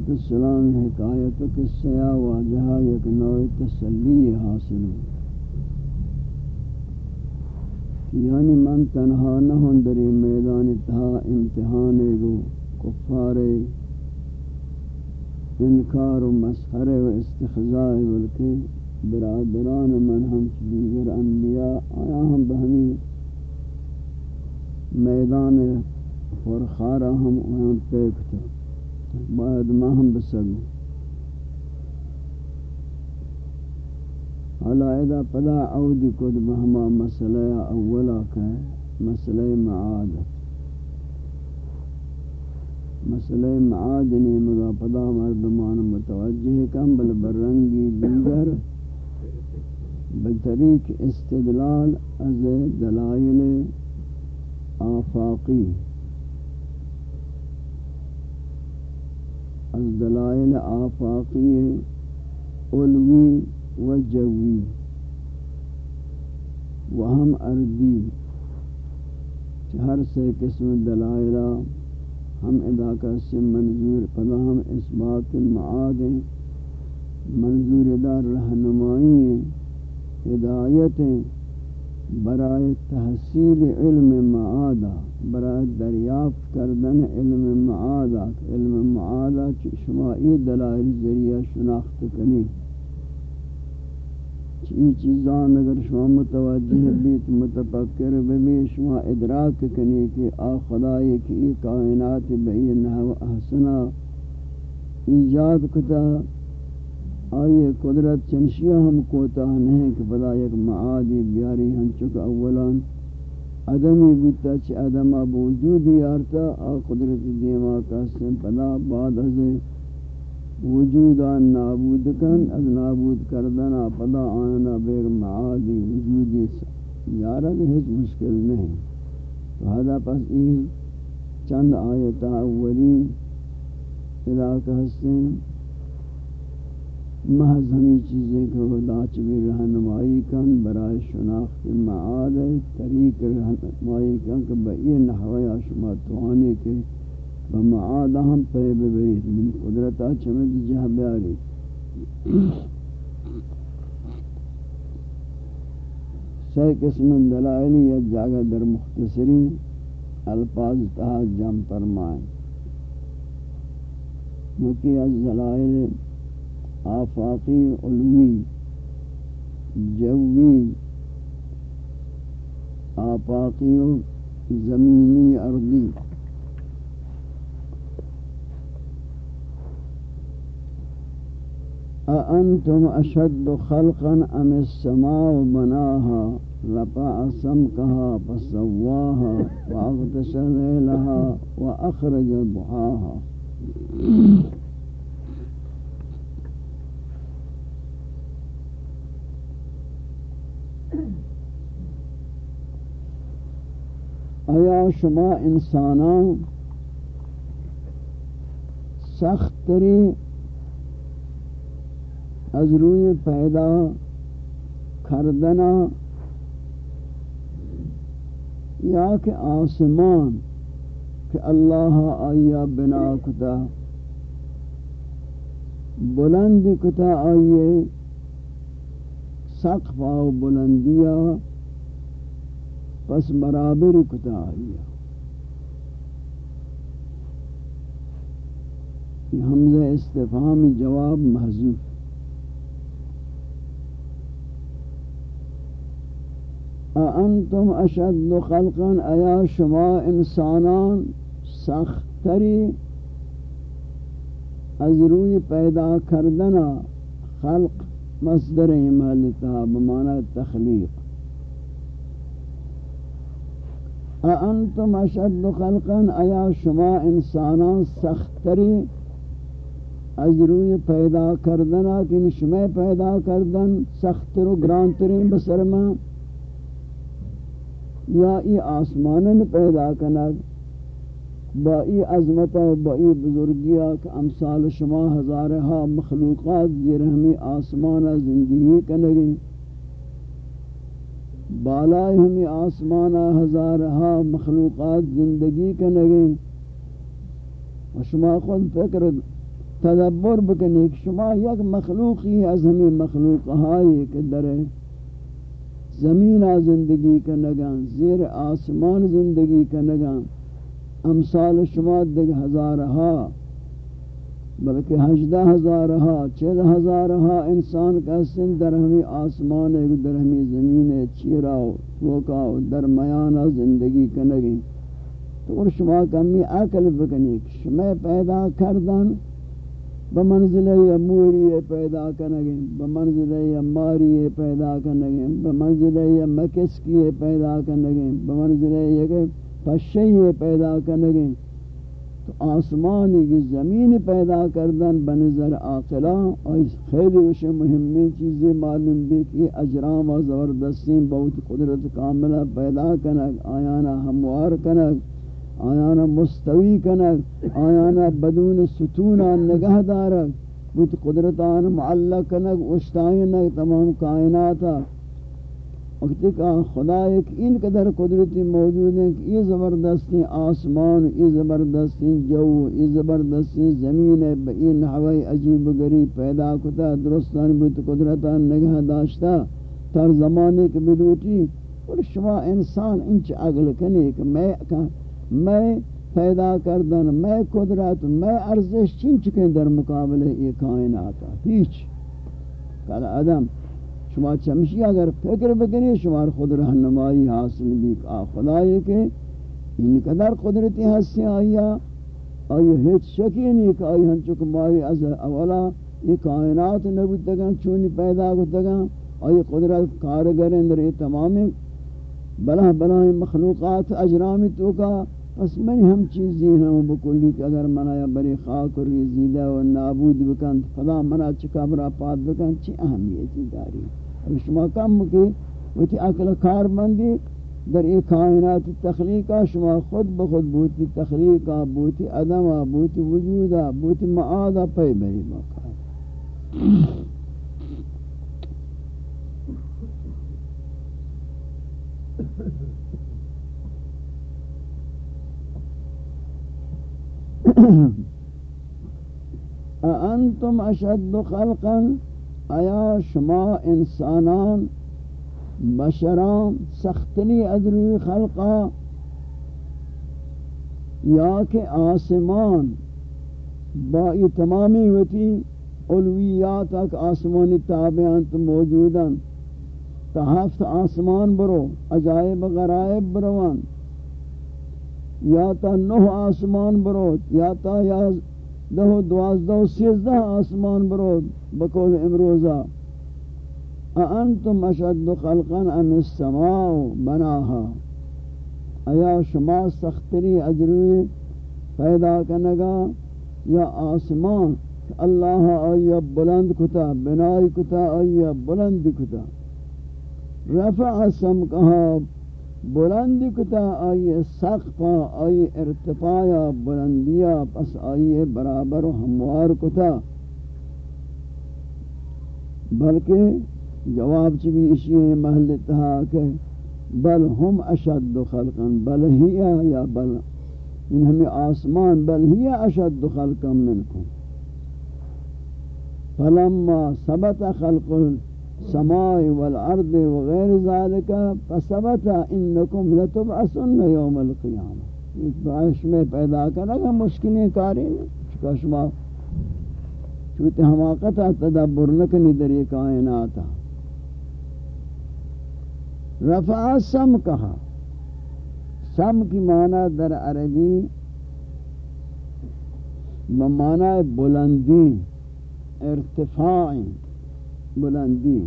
السلام حکایت و قصہ واجہا یک نوع تسلی حاصل ہو۔ یعنی من تنہا نہ ہوں دری میدان تہا امتحان گو، کفار انکار و مسخر و استخزاء بلکہ برادران من ہم دیگر انبیاء آیا ہم بہمی میدان فرخارا ہم اوہم پیکتا باید ما ہم بسگو حالا اذا پدا عودی کد بہما مسئلہ اولا کہ مسئلہ معادت مسئلہ معادنی مگا پدا مردمان متوجہ کم بل برنگی دیگر بطریق استدلال از دلائل آفاقی. از دلائل آفاقی علوی و جوی و ہم اردی ہر سے قسم دلائلہ ہم ادا کا سے منظور پدا ہم اس بات معاد منظور دار رہنمائی ہدایتیں برائے تحصیل علم معادہ برائے دریافت کردن علم معادہ علم معادہ شمائی دلائل ذریعہ شناخت کنی چی چیزان اگر شما متوجہ بیت، متفکر بمی شما ادراک کنی کہ آ خدای کی ای کائنات بئی نحو احسنا ایجاد کتا. آئیے قدرت چنشیہ ہم کوتا نہیں کہ بدا یک معادی بیاری ہم چک اولان ادمی بیتا چی ادمہ بوجودی آرتا آ قدرت دیما کا پدا بعد ازیں وجودا نابود کن، از نابود کردن پدا آنا بیگ معادی وجودی یارا کہ ہیچ مشکل نہیں۔ تو ہذا پس این چند آیت اولین علاقہ حسین محض ہمیں چیزیں کہ خدا چبی رہنمائی کن برای شناخت معاد طریق رہنمائی کن کہ بئی نحوی شما توانی کے بمعاد ہم پہ ببرید. من قدرتا چمد جہ بیاری؟ سی قسم دلائلی یا جاگہ در مختصرین الفاظ تہا جم فرمائیں نکی از دلائل آفاقی علوی جوی، آفاقی زمینی ارضی أأنتم أشد خلقا أم السماء بناها، رفع سمكها فسواها وأغتش ليلها وأخرج ضحاها۔ ایا شما انسانان سخت ترین از روی پیدا کردنا یا کہ آسمان کہ اللہ آیا بنا کتا بلند کتا آئیے سقف آو بلندیا پس برابر کتا آئیا حمزہ استفہام جواب محضوف انتم اشد خلقا، ایا شما انسانان سختری از روی پیدا کردنا خلق مصدر محلتا بمعنی تخلیق۔ انتم اشد خلقا؟ ایا شما انسانان سختری از روی پیدا کردنا کہ شما پیدا کردن سختر و گرانترین بسر یا ای آسمانن پیدا کنگ با ای عظمت و با ای بزرگیا کہ امثال شما ہزارہا مخلوقات زیر ہمیں آسمان زندگی کنگی. بالائے ہمیں آسمان ہزارہا مخلوقات زندگی کنگی و شما خود فکر تدبر بکنی کہ شما یک مخلوقی از ہمیں مخلوق ہائی کہ درے زمین زندگی کا نگان زیر آسمان زندگی کا نگان امثال شما دیگ ہزارہا۔ بلکہ ہجدہ ہزارہا چید ہزارہا انسان کا سن در ہمیں آسمان ہے در ہمیں زمین ہے چیرا توکا درمیانہ زندگی کا نگیں تو اور شما کمی عقل بکنی شما پیدا کردن بمنزل یا موری پیدا کنگیں بمنزل یا ماری پیدا کنگیں بمنزل یا مکس کی پیدا کنگیں بمنزل یا پشی پیدا کنگیں تو آسمانی کی زمین پیدا کردن بنظر آقلا اور خیلی وش مهمی چیزیں معلوم بھی کہ اجرام و زبردستین بہت قدرت کاملہ پیدا کنگ آیانا ہموار کنگ آیانا مستوی کنگ آیانا بدون ستونا نگہ دارگ بود قدرتان معلق کنگ اشتائنگ تمام کائناتا وقتی کہ خدا ایک ان قدر قدرتی موجود ہیں کہ یہ زبردستی آسمان، یہ زبردستی جو، یہ زبردستی زمین ہے یہ نحوی عجیب غریب پیدا کتا، درستان بود، قدرتان نگہ داشتا، تر زمانے کے بلوٹی اور شما انسان انچ عقل کنے کہ میں میں پیدا کردن، میں قدرت، میں ارزش چین چکیں در مقابلے یہ کائنات۔ ہیچ۔ کل عدم شما چمشی اگر فکر بکنی، شما خود رہنمائی حاصل بھی کا خدا یہ کہ ان قدر قدرتی ہستی آیا؟ آئی ہیچ شکی نہیں کہ آئی ہنچک مائی از اولا یہ کائنات نبود تگن چونی پیدا کو تگن آئی قدرت کارگر اندر یہ تمامی بلا بلا مخلوقات اجرامی تو کا پس میں ہم چیزی ہوں بکلی کہ اگر منایا بری خاک و ریزیدہ و نابود بکن فلا منا چکا برا پاد بکن چی اہمیتی داری؟ اب شما کم کی، وہ تی اکل کار بندی در ایک کائنات تخلیقہ شما خود بخود بوتی تخلیقہ بوتی عدمہ بوتی وجودہ بوتی معادہ پی بری موقع انتم اشد خلقا؟ آیا شما انسانان، بشران سختنی ادروی خلقا؟ یا کہ آسمان با یہ تمامی ہوتی علویات تک آسمانی تابعان موجودن؟ تا ہفت آسمان برو، عجائب غرائب بروان. یا تا نو آسمان برو، یا تا یا دہ دوازدہ سیزدہ آسمان برو بقول امروزہ. اانتم اشد خلقا ام السماء بناها. ایا شما سختری اجری پیدا کنگا یا آسمان؟ اللہ آیا بلند کتا، بنائی کتا آیا بلند کتا. رفع سمکہا بلند کتا آئی سقفا آئی ارتفاع بلندیا پس آئی برابر و ہموار کتا۔ بلکہ جواب چی بھی اسی محل تہا کہ بل ہم اشد خلقا، بل ہی یا بل؟ ان ہمیں آسمان، بل ہی اشد خلقا منکم۔ فلما ثبت خلق السماء والارض وغیر ذلك، فثبت انکم لتبعثن یوم القیامة اس بعش میں پیدا کرنا مشکلیں کاری نہیں، چکا شما چوتے حماقتا تدبر نکنی در یہ کائناتا رفع سم کہا۔ سم کی معنی در عربی معنی بلندی، ارتفاع۔ بلندی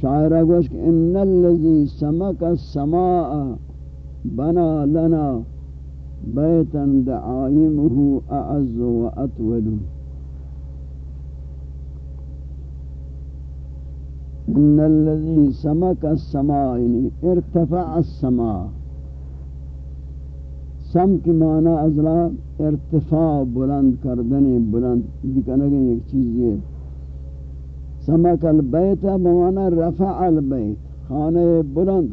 شاعرہ گوش کہ ان اللذی سمک السماء بنا لنا بیتا دعائمه اعز و اطول. ان الذي سمك السماء ارتفع السماء. سم کی معنی ازلا ارتفاع بلند کردن، بلند دکھنے ایک چیز یہ سمک البیت بمعنی رفع البیت خانہ بلند.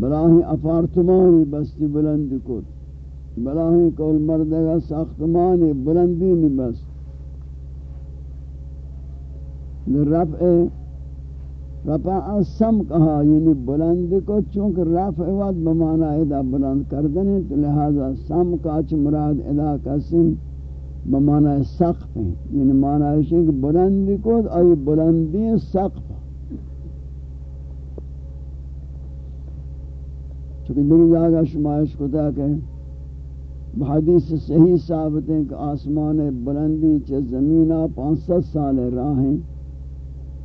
بلاہی اپارتمانی بستی بلندی کت بلاہی کول مردگا ساختمانی بلندی نی بس رفع رفع السم کہا یعنی بلندی کو، چونکہ رفع وقت بمانا ادا بلند کردنی تو لہذا سم کاچ مراد ادا کسم بمانا سقف ہیں یعنی مانا ہے کہ بلندی کو ای بلندی سقف. چونکہ دیکھ جاگا شمایش کتا کہ بحدیث صحیح ثابت ہیں کہ آسمان بلندی چھ زمینہ پانچ ست سال راہ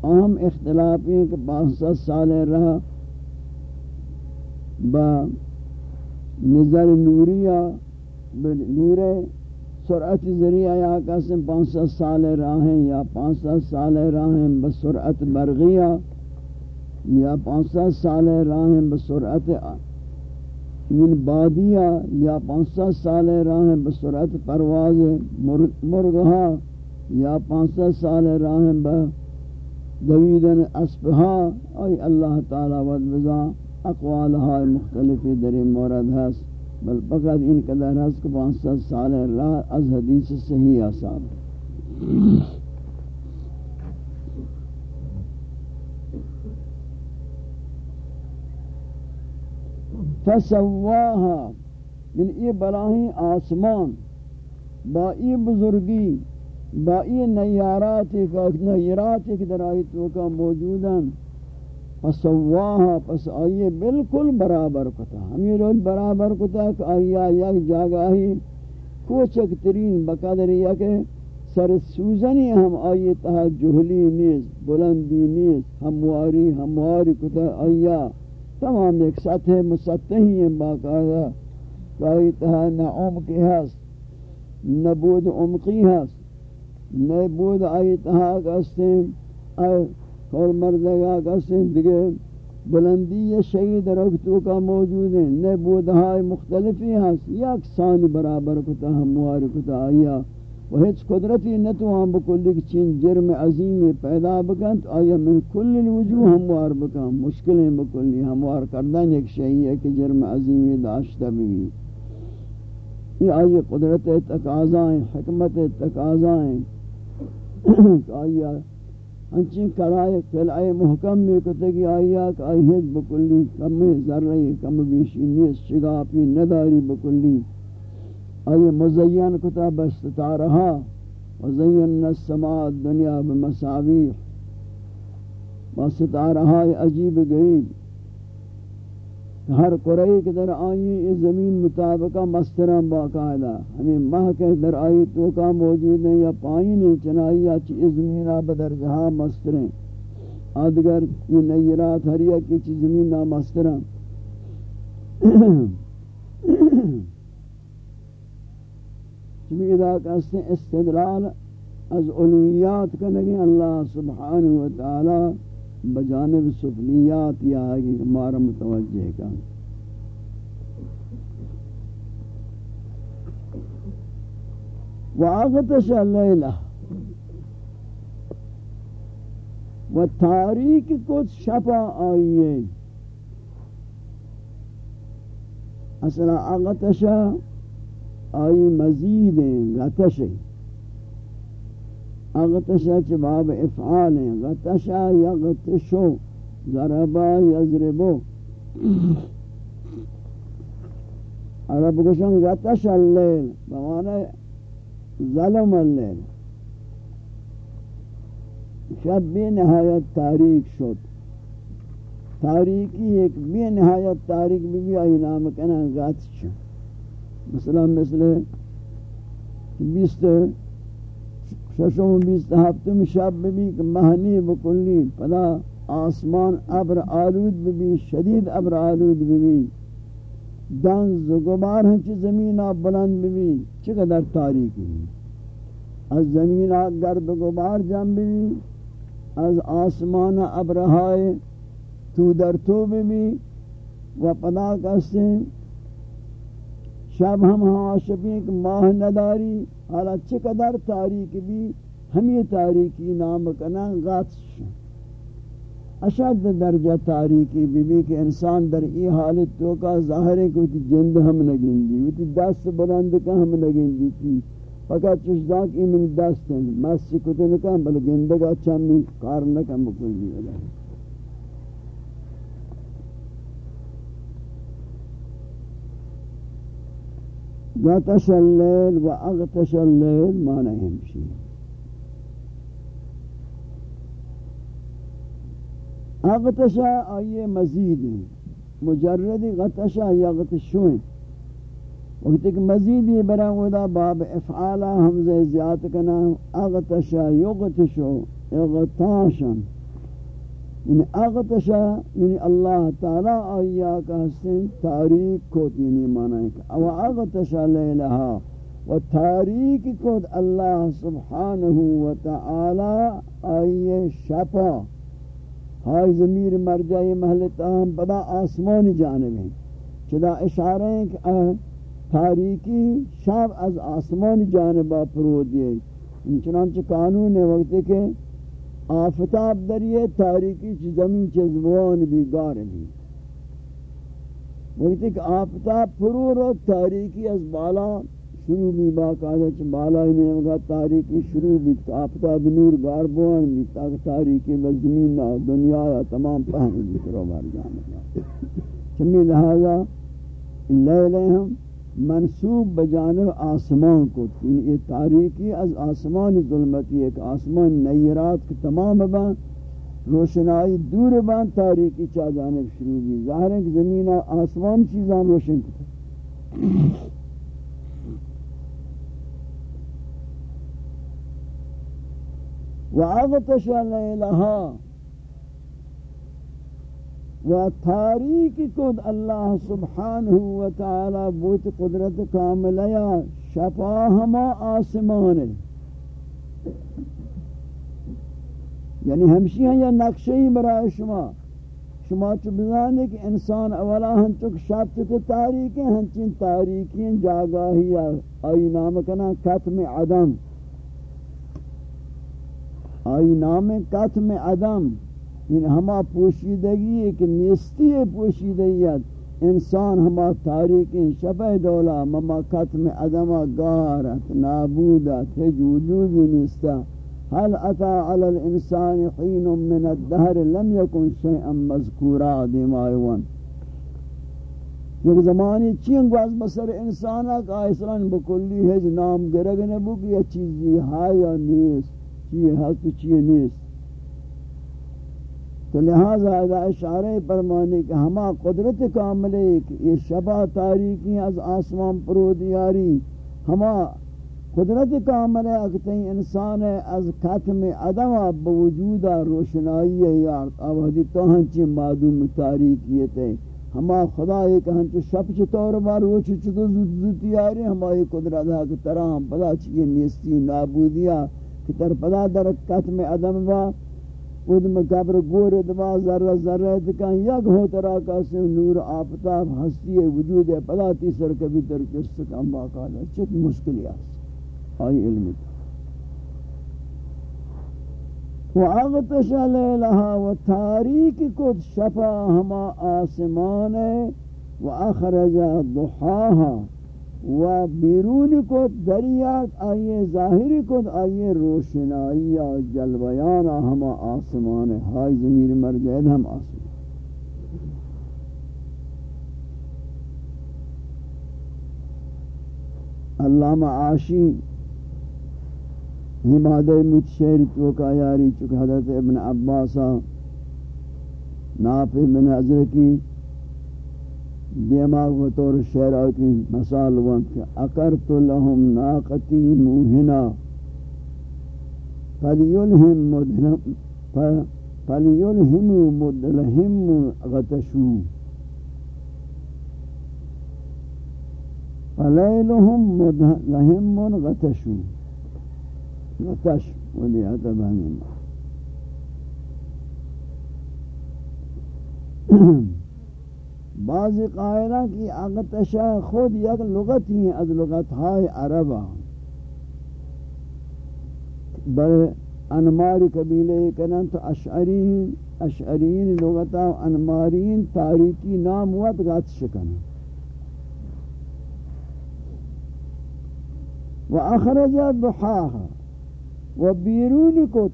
ہیں اہم اختلاف ہیں کہ پانچ ست سال راہ با نظر نوریہ نور سرعت ذریعہ یا قسم پانچ ست سال راہ ہیں یا پانچ ست سال راہ ہیں بسرعت برغیہ یا پانچ ست سال راہ ہیں بسرعت من یعنی بادیا یا پانچ سات سال راہ بسرعت پرواز مرغہا یا پانچ سات سال راہ دویدن اسپہا ای اللہ تعالی ود ودبزا اقوالها مختلف در مورد ہست بل فقط ان قدر ہست کہ پانچ سات سال راہ از حدیث صحیح آساب فسواها یعنی یہ بلاہیں آسمان، با ای بزرگی با ای نیارات ایک نیارات ایک در آئی موجودن فسواها پس آئیے بالکل برابر کتا. ہم یہ لوگ برابر کتا کہ آئیہ یک جاگاہی کوچک ترین بقدر یہ کہ سر سوزنی ہم آئیے تہا جہلی نیز بلندی نیز ہمواری ہمواری کتا. آئیہ تمام ایک سطح مسطحی ہیں باقاعدہ کہ آئی تہا نہ عمقی ہست نہ عمقی ہست نہ بود آئی تہا کستے اور مردگا کسے دیگے بلندی شہید رکھتو کا موجود ہیں نہ بودہائی مختلفی ہیں یک سان برابر کتا ہم موار کتا آیا. و ہیچ قدرتی نہ تو ہم بکلی کی چین جرم عظیم پیدا بکن تو آیا من کل الوجوہ ہم موار بکن. مشکلیں بکلی ہم موار کردن ایک شہید ہے کہ جرم عظیم داشتا بھی یہ آئی قدرت تقاضائیں حکمت تقاضائیں آیا۔ انچین کلائے کلائے محکم میں کتے کی آئیا کہ آئی ہج بکلی، کم ذرعی کم بیشی نیس شگاپی نداری بکلی۔ آئی مزین کتا بستتارہا وزین السماء الدنیا بمساویح بستتارہا عجیب غریب۔ ہر قرئی کے در آئی اس زمین مطابقہ مسترم باقاعدہ۔ ہمیں ماہ کے در آئی تو کا موجود ہیں یا پائیں نہیں، چنائی یا چی زمینہ بدر جہاں مستریں۔ آدگر یہ نیرات ہریا کی چی زمینہ مسترم چمی ادا کہتے ہیں، استدلال از علویات کا نگی اللہ سبحانہ وتعالی بجانب سفلیات یا آگی ہمارا متوجہ کا۔ وآغتش اللیلہ و تاریک کچھ شپا آئیے۔ اصلا اغتش آئی مزید ہیں غتش ہیں اغتشا چه باب افعال ہیں غتشا یغتشو ضربا یضربو. عرب گوشن غتش اللیل بمعنی ظلم اللیل شب بے نہایت تاریک شد. تاریکی ایک بے نہایت تاریک بھی بھی آئی نام کنا غتش مثلا مثل بیست ششم بیست ہفتم شب بھی کہ مہنی بکلی پدا آسمان ابر آلود بھی شدید ابر آلود بھی دنز غبار ہنچ زمین بلند بھی چقدر تاریکی؟ از زمین گرد غبار جم بھی از آسمان ابرہائے تو در تو بھی و پدا کسے شب ہم ہاں شبی کہ ماہ نداری، حالا چقدر تاریک بھی، ہمیں تاریکی نام کنا غاتش اشد درجہ تاریکی بھی بھی کہ انسان در ای حالت تو کا ظاہر ہے کہ جند ہم نگن دی وہ دست بلند کا ہم نگن دی تھی۔ فقط چشدان کی من دست ہیں مس کتن کا بل گندگا چمی کار نہ کم بکل دی۔ اللہ غتش اللیل و اغتش اللیل معنی ہمشی اغتشا آئیے مزید مجرد غتشا یغتشویں وقت ایک مزید یہ برا ودا باب افعالا حمزہ زیادت کنا اغتشا یغتشو اغتاشا یعنی اغتشا یعنی اللہ تعالی آیا کا حسن تاریک کو یعنی معنی ہے کہ او اغتشا لیلہا و تاریک کو اللہ سبحانہ و تعالی آئیے شپا ہائی ضمیر مرجعی محلتا ہم بدا آسمانی جانب ہیں. چدا اشارہ ہیں کہ تاریکی شب از آسمانی جانبا پرو دیئے چنانچہ قانون ہے وقت کہ آفتاب در یہ تاریکی چی زمین چی زبان بھی گار بھی وقتی کہ آفتاب پرو رو تاریکی از بالا شروع بھی باقاعدہ چی بالا ہی نہیں ہوگا تاریکی شروع بھی آفتاب نور گار بوان بھی تاک تاریکی بس زمین نہ دنیا یا تمام پہن بھی کرو بار جانے چمی لہذا لیلہم منصوب بجانب آسمان کو یعنی یہ تاریکی از آسمان ظلمتی، ایک آسمان نیرات کے تمام بان، روشنائی دور بان تاریکی چا جانب شروع بھی ظاہر ہے کہ زمین آسمان چیزان روشن کرتا۔ وَعَغْتَشَ لَيْلَهَا و تاریک کد اللہ سبحانہ و تعالی بوت قدرت کاملیا شفا ہما آسمان یعنی ہمشی ہیں یا نقشی برای شما۔ شما چو بزانے کہ انسان اولا ہم چک شبت تو تاریکی ہنچین تاریکی جاگاہی آئی نام کنا قتم عدم۔ آئی نام قتم عدم۔ ان ہما پوشیدگی ہے کہ نیستی پوشیدگیت انسان ہما تاریخ شفہ دولا مما ختم عدم گارت نابودت وجودی نیستا هل اتا علی الانسان حین من الدهر لم يكن شيئا مذکورا دیمائیوان یک زمانی چین گواز بسر انسانا کا اسران بکلی ہے، نام گرگ نبو کہ یہ چیزی ہے یا نیست چیئے ہے تو چیئے نیست۔ تو لہذا اذا اشارہ فرمانے کہ ہما قدرت کاملے کہ یہ شبہ تاریکی از آسمان پرو دیاری ہما قدرت کاملے اکتیں انسان از ختم عدم بوجود روشنائی یار آوہدی تو ہنچی معدوم تاریکیت ہے ہما خدا ایک ہنچ شب چطور بار وہ چطور زود زود تیاری ہما یہ قدرت ہے کہ ترہ ہم پدا چیئے نیستی نابودیا کہ تر پدا در ختم عدم با خود قبر گور دبا ذرہ ذرہ دکان یک ہو ترا کا سے نور آفتاب ہستی وجود ہے پدا تیسر کبھی تر کس کام باقا ہے چک مشکل ہے آئی علمی وَأَغْتَشَ لَيْلَهَا وَتَارِيكِ كُدْ شَفَا هَمَا آسمان وَأَخْرَجَ ضُحَاهَا و بیرون کو دریات آئیے ظاہر کو آئیے روشنائی یا جلویان، ہما آسمان ہائی زمین مر گئے ہم آسمان۔ علامہ عاشی حمادہ متشہر تو کا یاری چکہ حضرت ابن عباسہ نافع بن حضر کی دماغ و طور شعر کی مثال وقت کہ اکرت لهم ناقتی موہنا فلیلہم مدلہم فلیلہم مدلہم غتشو. فلیلہم مدلہم غتشو. غتش ولی عطبہ من بعض قائلہ کی اغتشا خود یک لغت ہی از لغت ہائے عربا بل انمار قبیلے کنن تو اشعرین اشعرین لغتا انمارین تاریکی نام وقت غت شکن و اخرج ضحاها و بیرون کت،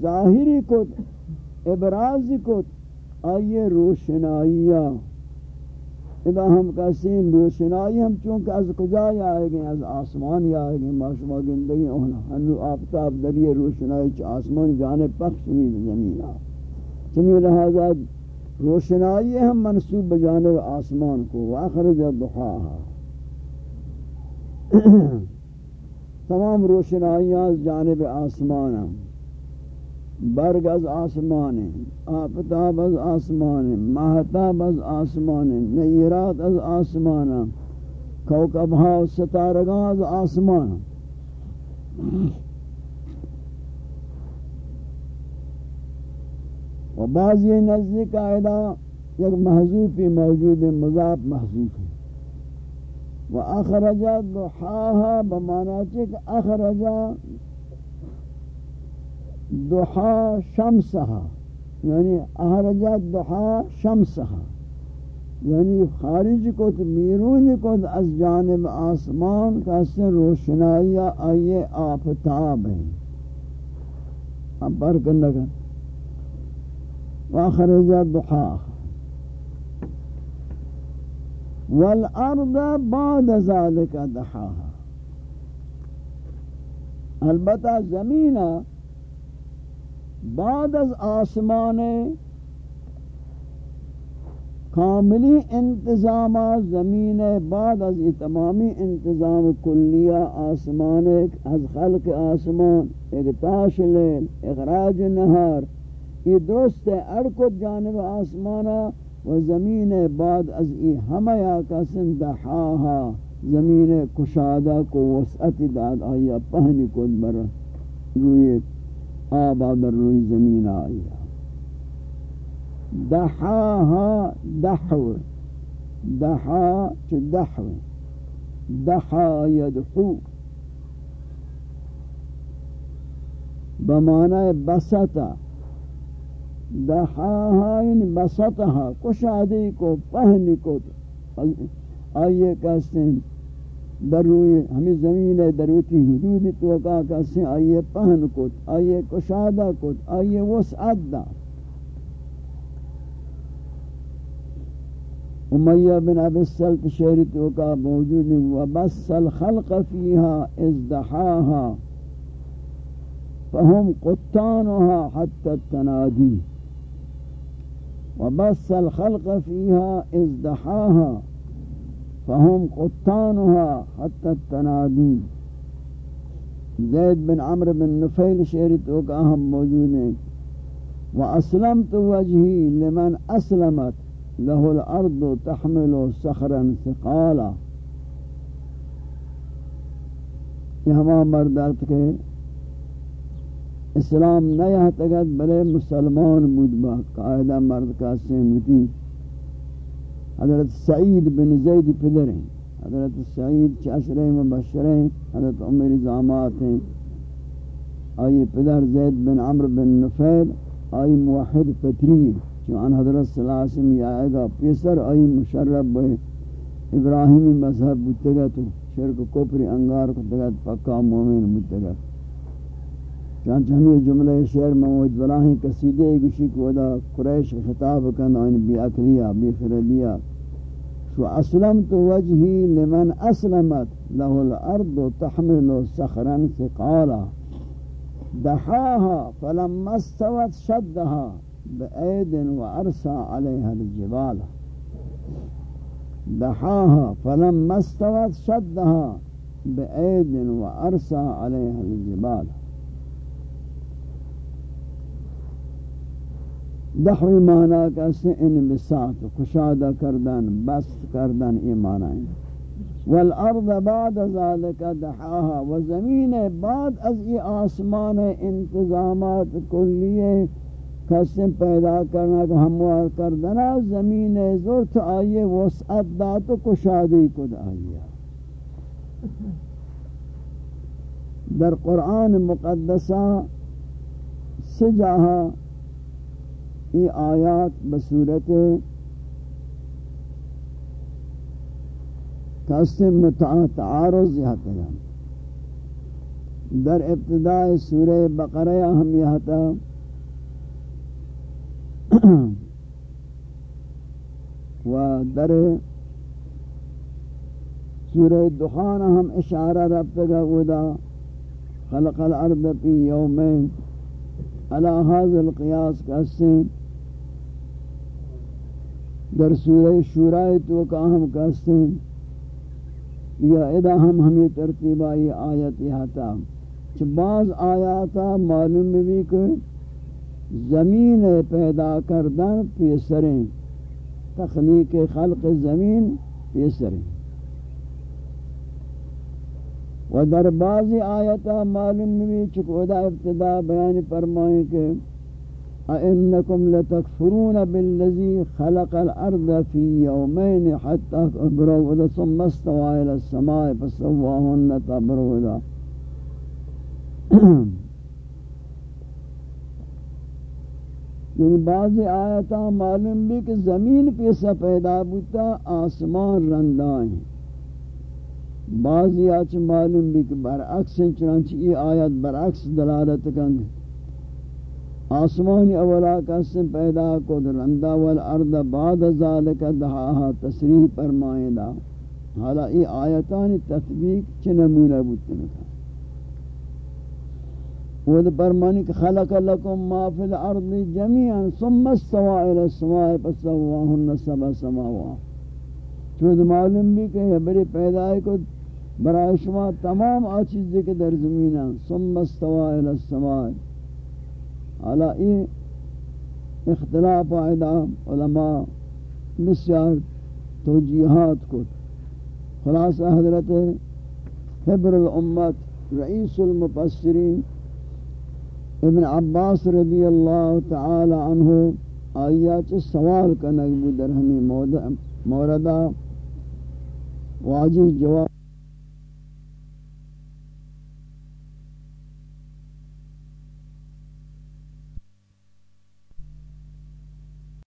ظاہری کت ابراز کت، آئیے روشنائیہ۔ اذا ہم کہتے روشنائی ہم چونکہ از کجائی آئے گئے، از آسمانی آئے گئے، ما گندگی اونا ہنو آفتاب دریئے روشنائی چھ آسمان جانب پخش نہیں زمین آ۔ چنی لہذا روشنائی ہم منصوب بجانب آسمان کو واخرج الضحاها تمام روشنائیاں جانب آسمان ہیں برگ از آسمان آفتاب از آسمان مہتاب از آسمان نیرات از آسمان کوکب ها، ستارگان از آسمان و بعضی نزدیک آئیدہ یک محضوفی موجود، مضاف محضوف و اخرجت ضحاها بمعنی چک اخرجت دحا شمسها یعنی احرجت دحا شمسها یعنی خارج کو میرون کو از جانب آسمان کا سے روشنائی آئیے آفتاب ہیں۔ اب پر کرنا کر واخرج دحا والارض بعد ذلك دحاها۔ البتہ زمین بعد از آسمان کاملی انتظام زمین، بعد از تمامی انتظام کلیہ آسمان، از خلق آسمان اغتاش لیل اغراج نہار یہ درست ہے ارکت جانب آسمانا و زمین، بعد از ای ہمیں آکا سندحاہا زمین کشادہ کو وسعت داد، آیا پہنی کود بر روی آباد روی زمین آیا. دحاها دحو دحا چه دحو دحا يدحو بمعنى بسطا دحاها یعنی بسطها کشادی کو پہنی کو. آئیے کہتے ہیں در روی ہمیں زمین ہے دروتی حدود توقع کہتے ہیں آئیے پہن کو آئیے کشادہ کو آئیے وسعت دا۔ امیہ بن ابی السلط شہری توقع موجود ہے وبس الخلق فيها ازدحاها فهم قطانها حتى التنادي وبس الخلق فيها ازدحاها فهم قطانها حتى التنادي. زید بن عمر بن نفیل شہری توقع ہم موجود ہیں۔ وَأَسْلَمْتُ وَجْهِي لِمَنْ أَسْلَمَتْ له الارض تحمل صخرا ثقالا۔ یہ ہما مردات کے اسلام نیا تگت بلے مسلمان بود قائدہ مرد کا سیمتی۔ حضرت سعید بن زید پدر ہیں، حضرت سعید چاشرے مبشرے حضرت عمر زامات ہیں، آئی پدر زید بن عمر بن نفیل، آئی موحد پتری چون حضرت صلی اللہ علیہ وسلم آئے گا پیسر، آئی مشرب بے ابراہیمی مذہب بتگا تو، شرک کوپری انگار کو تگت پکا مومن بتگا چانچہ ہمیں جملہ شعر موجود براہی قصیدے گشی کو دا قریش خطاب کن، آئین بی اکلیا بی خردیا شو اسلمت وجہی لمن اسلمت له الأرض تحمل سخرا ثقالا. دحاها فلما استوت شدها بأيد وأرسى عليها الجبال. دحاها فلما استوت شدها بأيد وأرسى عليها الجبال. دحوی معنی کا سے ان بساط کشادہ کردن بست کردن ایمان والارض بعد ذلك دحاها وزمین بعد از ای آسمان انتظامات کلیے قسم پیدا کرنا کو ہموار کردنا زمین زورت آئیے، وسعت داتو کشادی کد آئیے۔ در قرآن مقدسہ سے جاہا یہ آیات بصورت قسم تعارض یہاں تھا در ابتداء سورہ بقرہ ہم یہاں تھا و در سورہ دخان ہم اشارہ رب گا ودا خلق الارض پی یومین علا حاضر القیاس کا در سورہ شورای تو کا ہم کا سین یا ادا ہم ہمیں ترتیبہ یہ آیت یہاں تا بعض آیاتا معلوم بھی کہ زمین پیدا کردن پیسریں تخلیق خلق زمین پیسریں و در بعضی آیتا معلوم بھی چکودا ابتدا بیان فرمائیں کہ اَإِنَّكُمْ لَتَكْفُرُونَ بِالَّذِي خَلَقَ الْأَرْضَ فِي يَوْمَيْنِ حَتَّى أَبْرَوْدَ ثُمَّ اسْتَوَى إِلَى السَّمَاءِ فَسَوَّاهُنَّ تَبْرُودًا. یعنی بعض آیتاں معلوم بھی کہ زمین پیسا پیدا بوتا، آسمان رندائیں بعضی آچ معلوم بھی کہ برعکس چنانچہ یہ آیت برعکس دلالت کنگ آسمانی اولا کسن پیدا کو درندہ والارض بعد ذالک دہاہا تصریح فرمائیں دا حالا ای آیتان تطبیق چھ نمونہ بودتے نکا وہ فرمانی کہ خلق لکم ما فی الارض جميعا ثم استوى الى السماء فسواهن سبع سماوات۔ چود معلوم بھی کہ یہ بڑی پیدائش کو برای شما تمام آ چیزیں کے در زمین ہیں، ثم استوى الى السماء۔ حالا این اختلاف آئیدہ علماء بسیار توجیحات کو خلاصہ حضرت حبر الامت رئیس المفسرین ابن عباس رضی اللہ تعالی عنہ آیات سوال کا نقب در ہمیں موردہ واجی جواب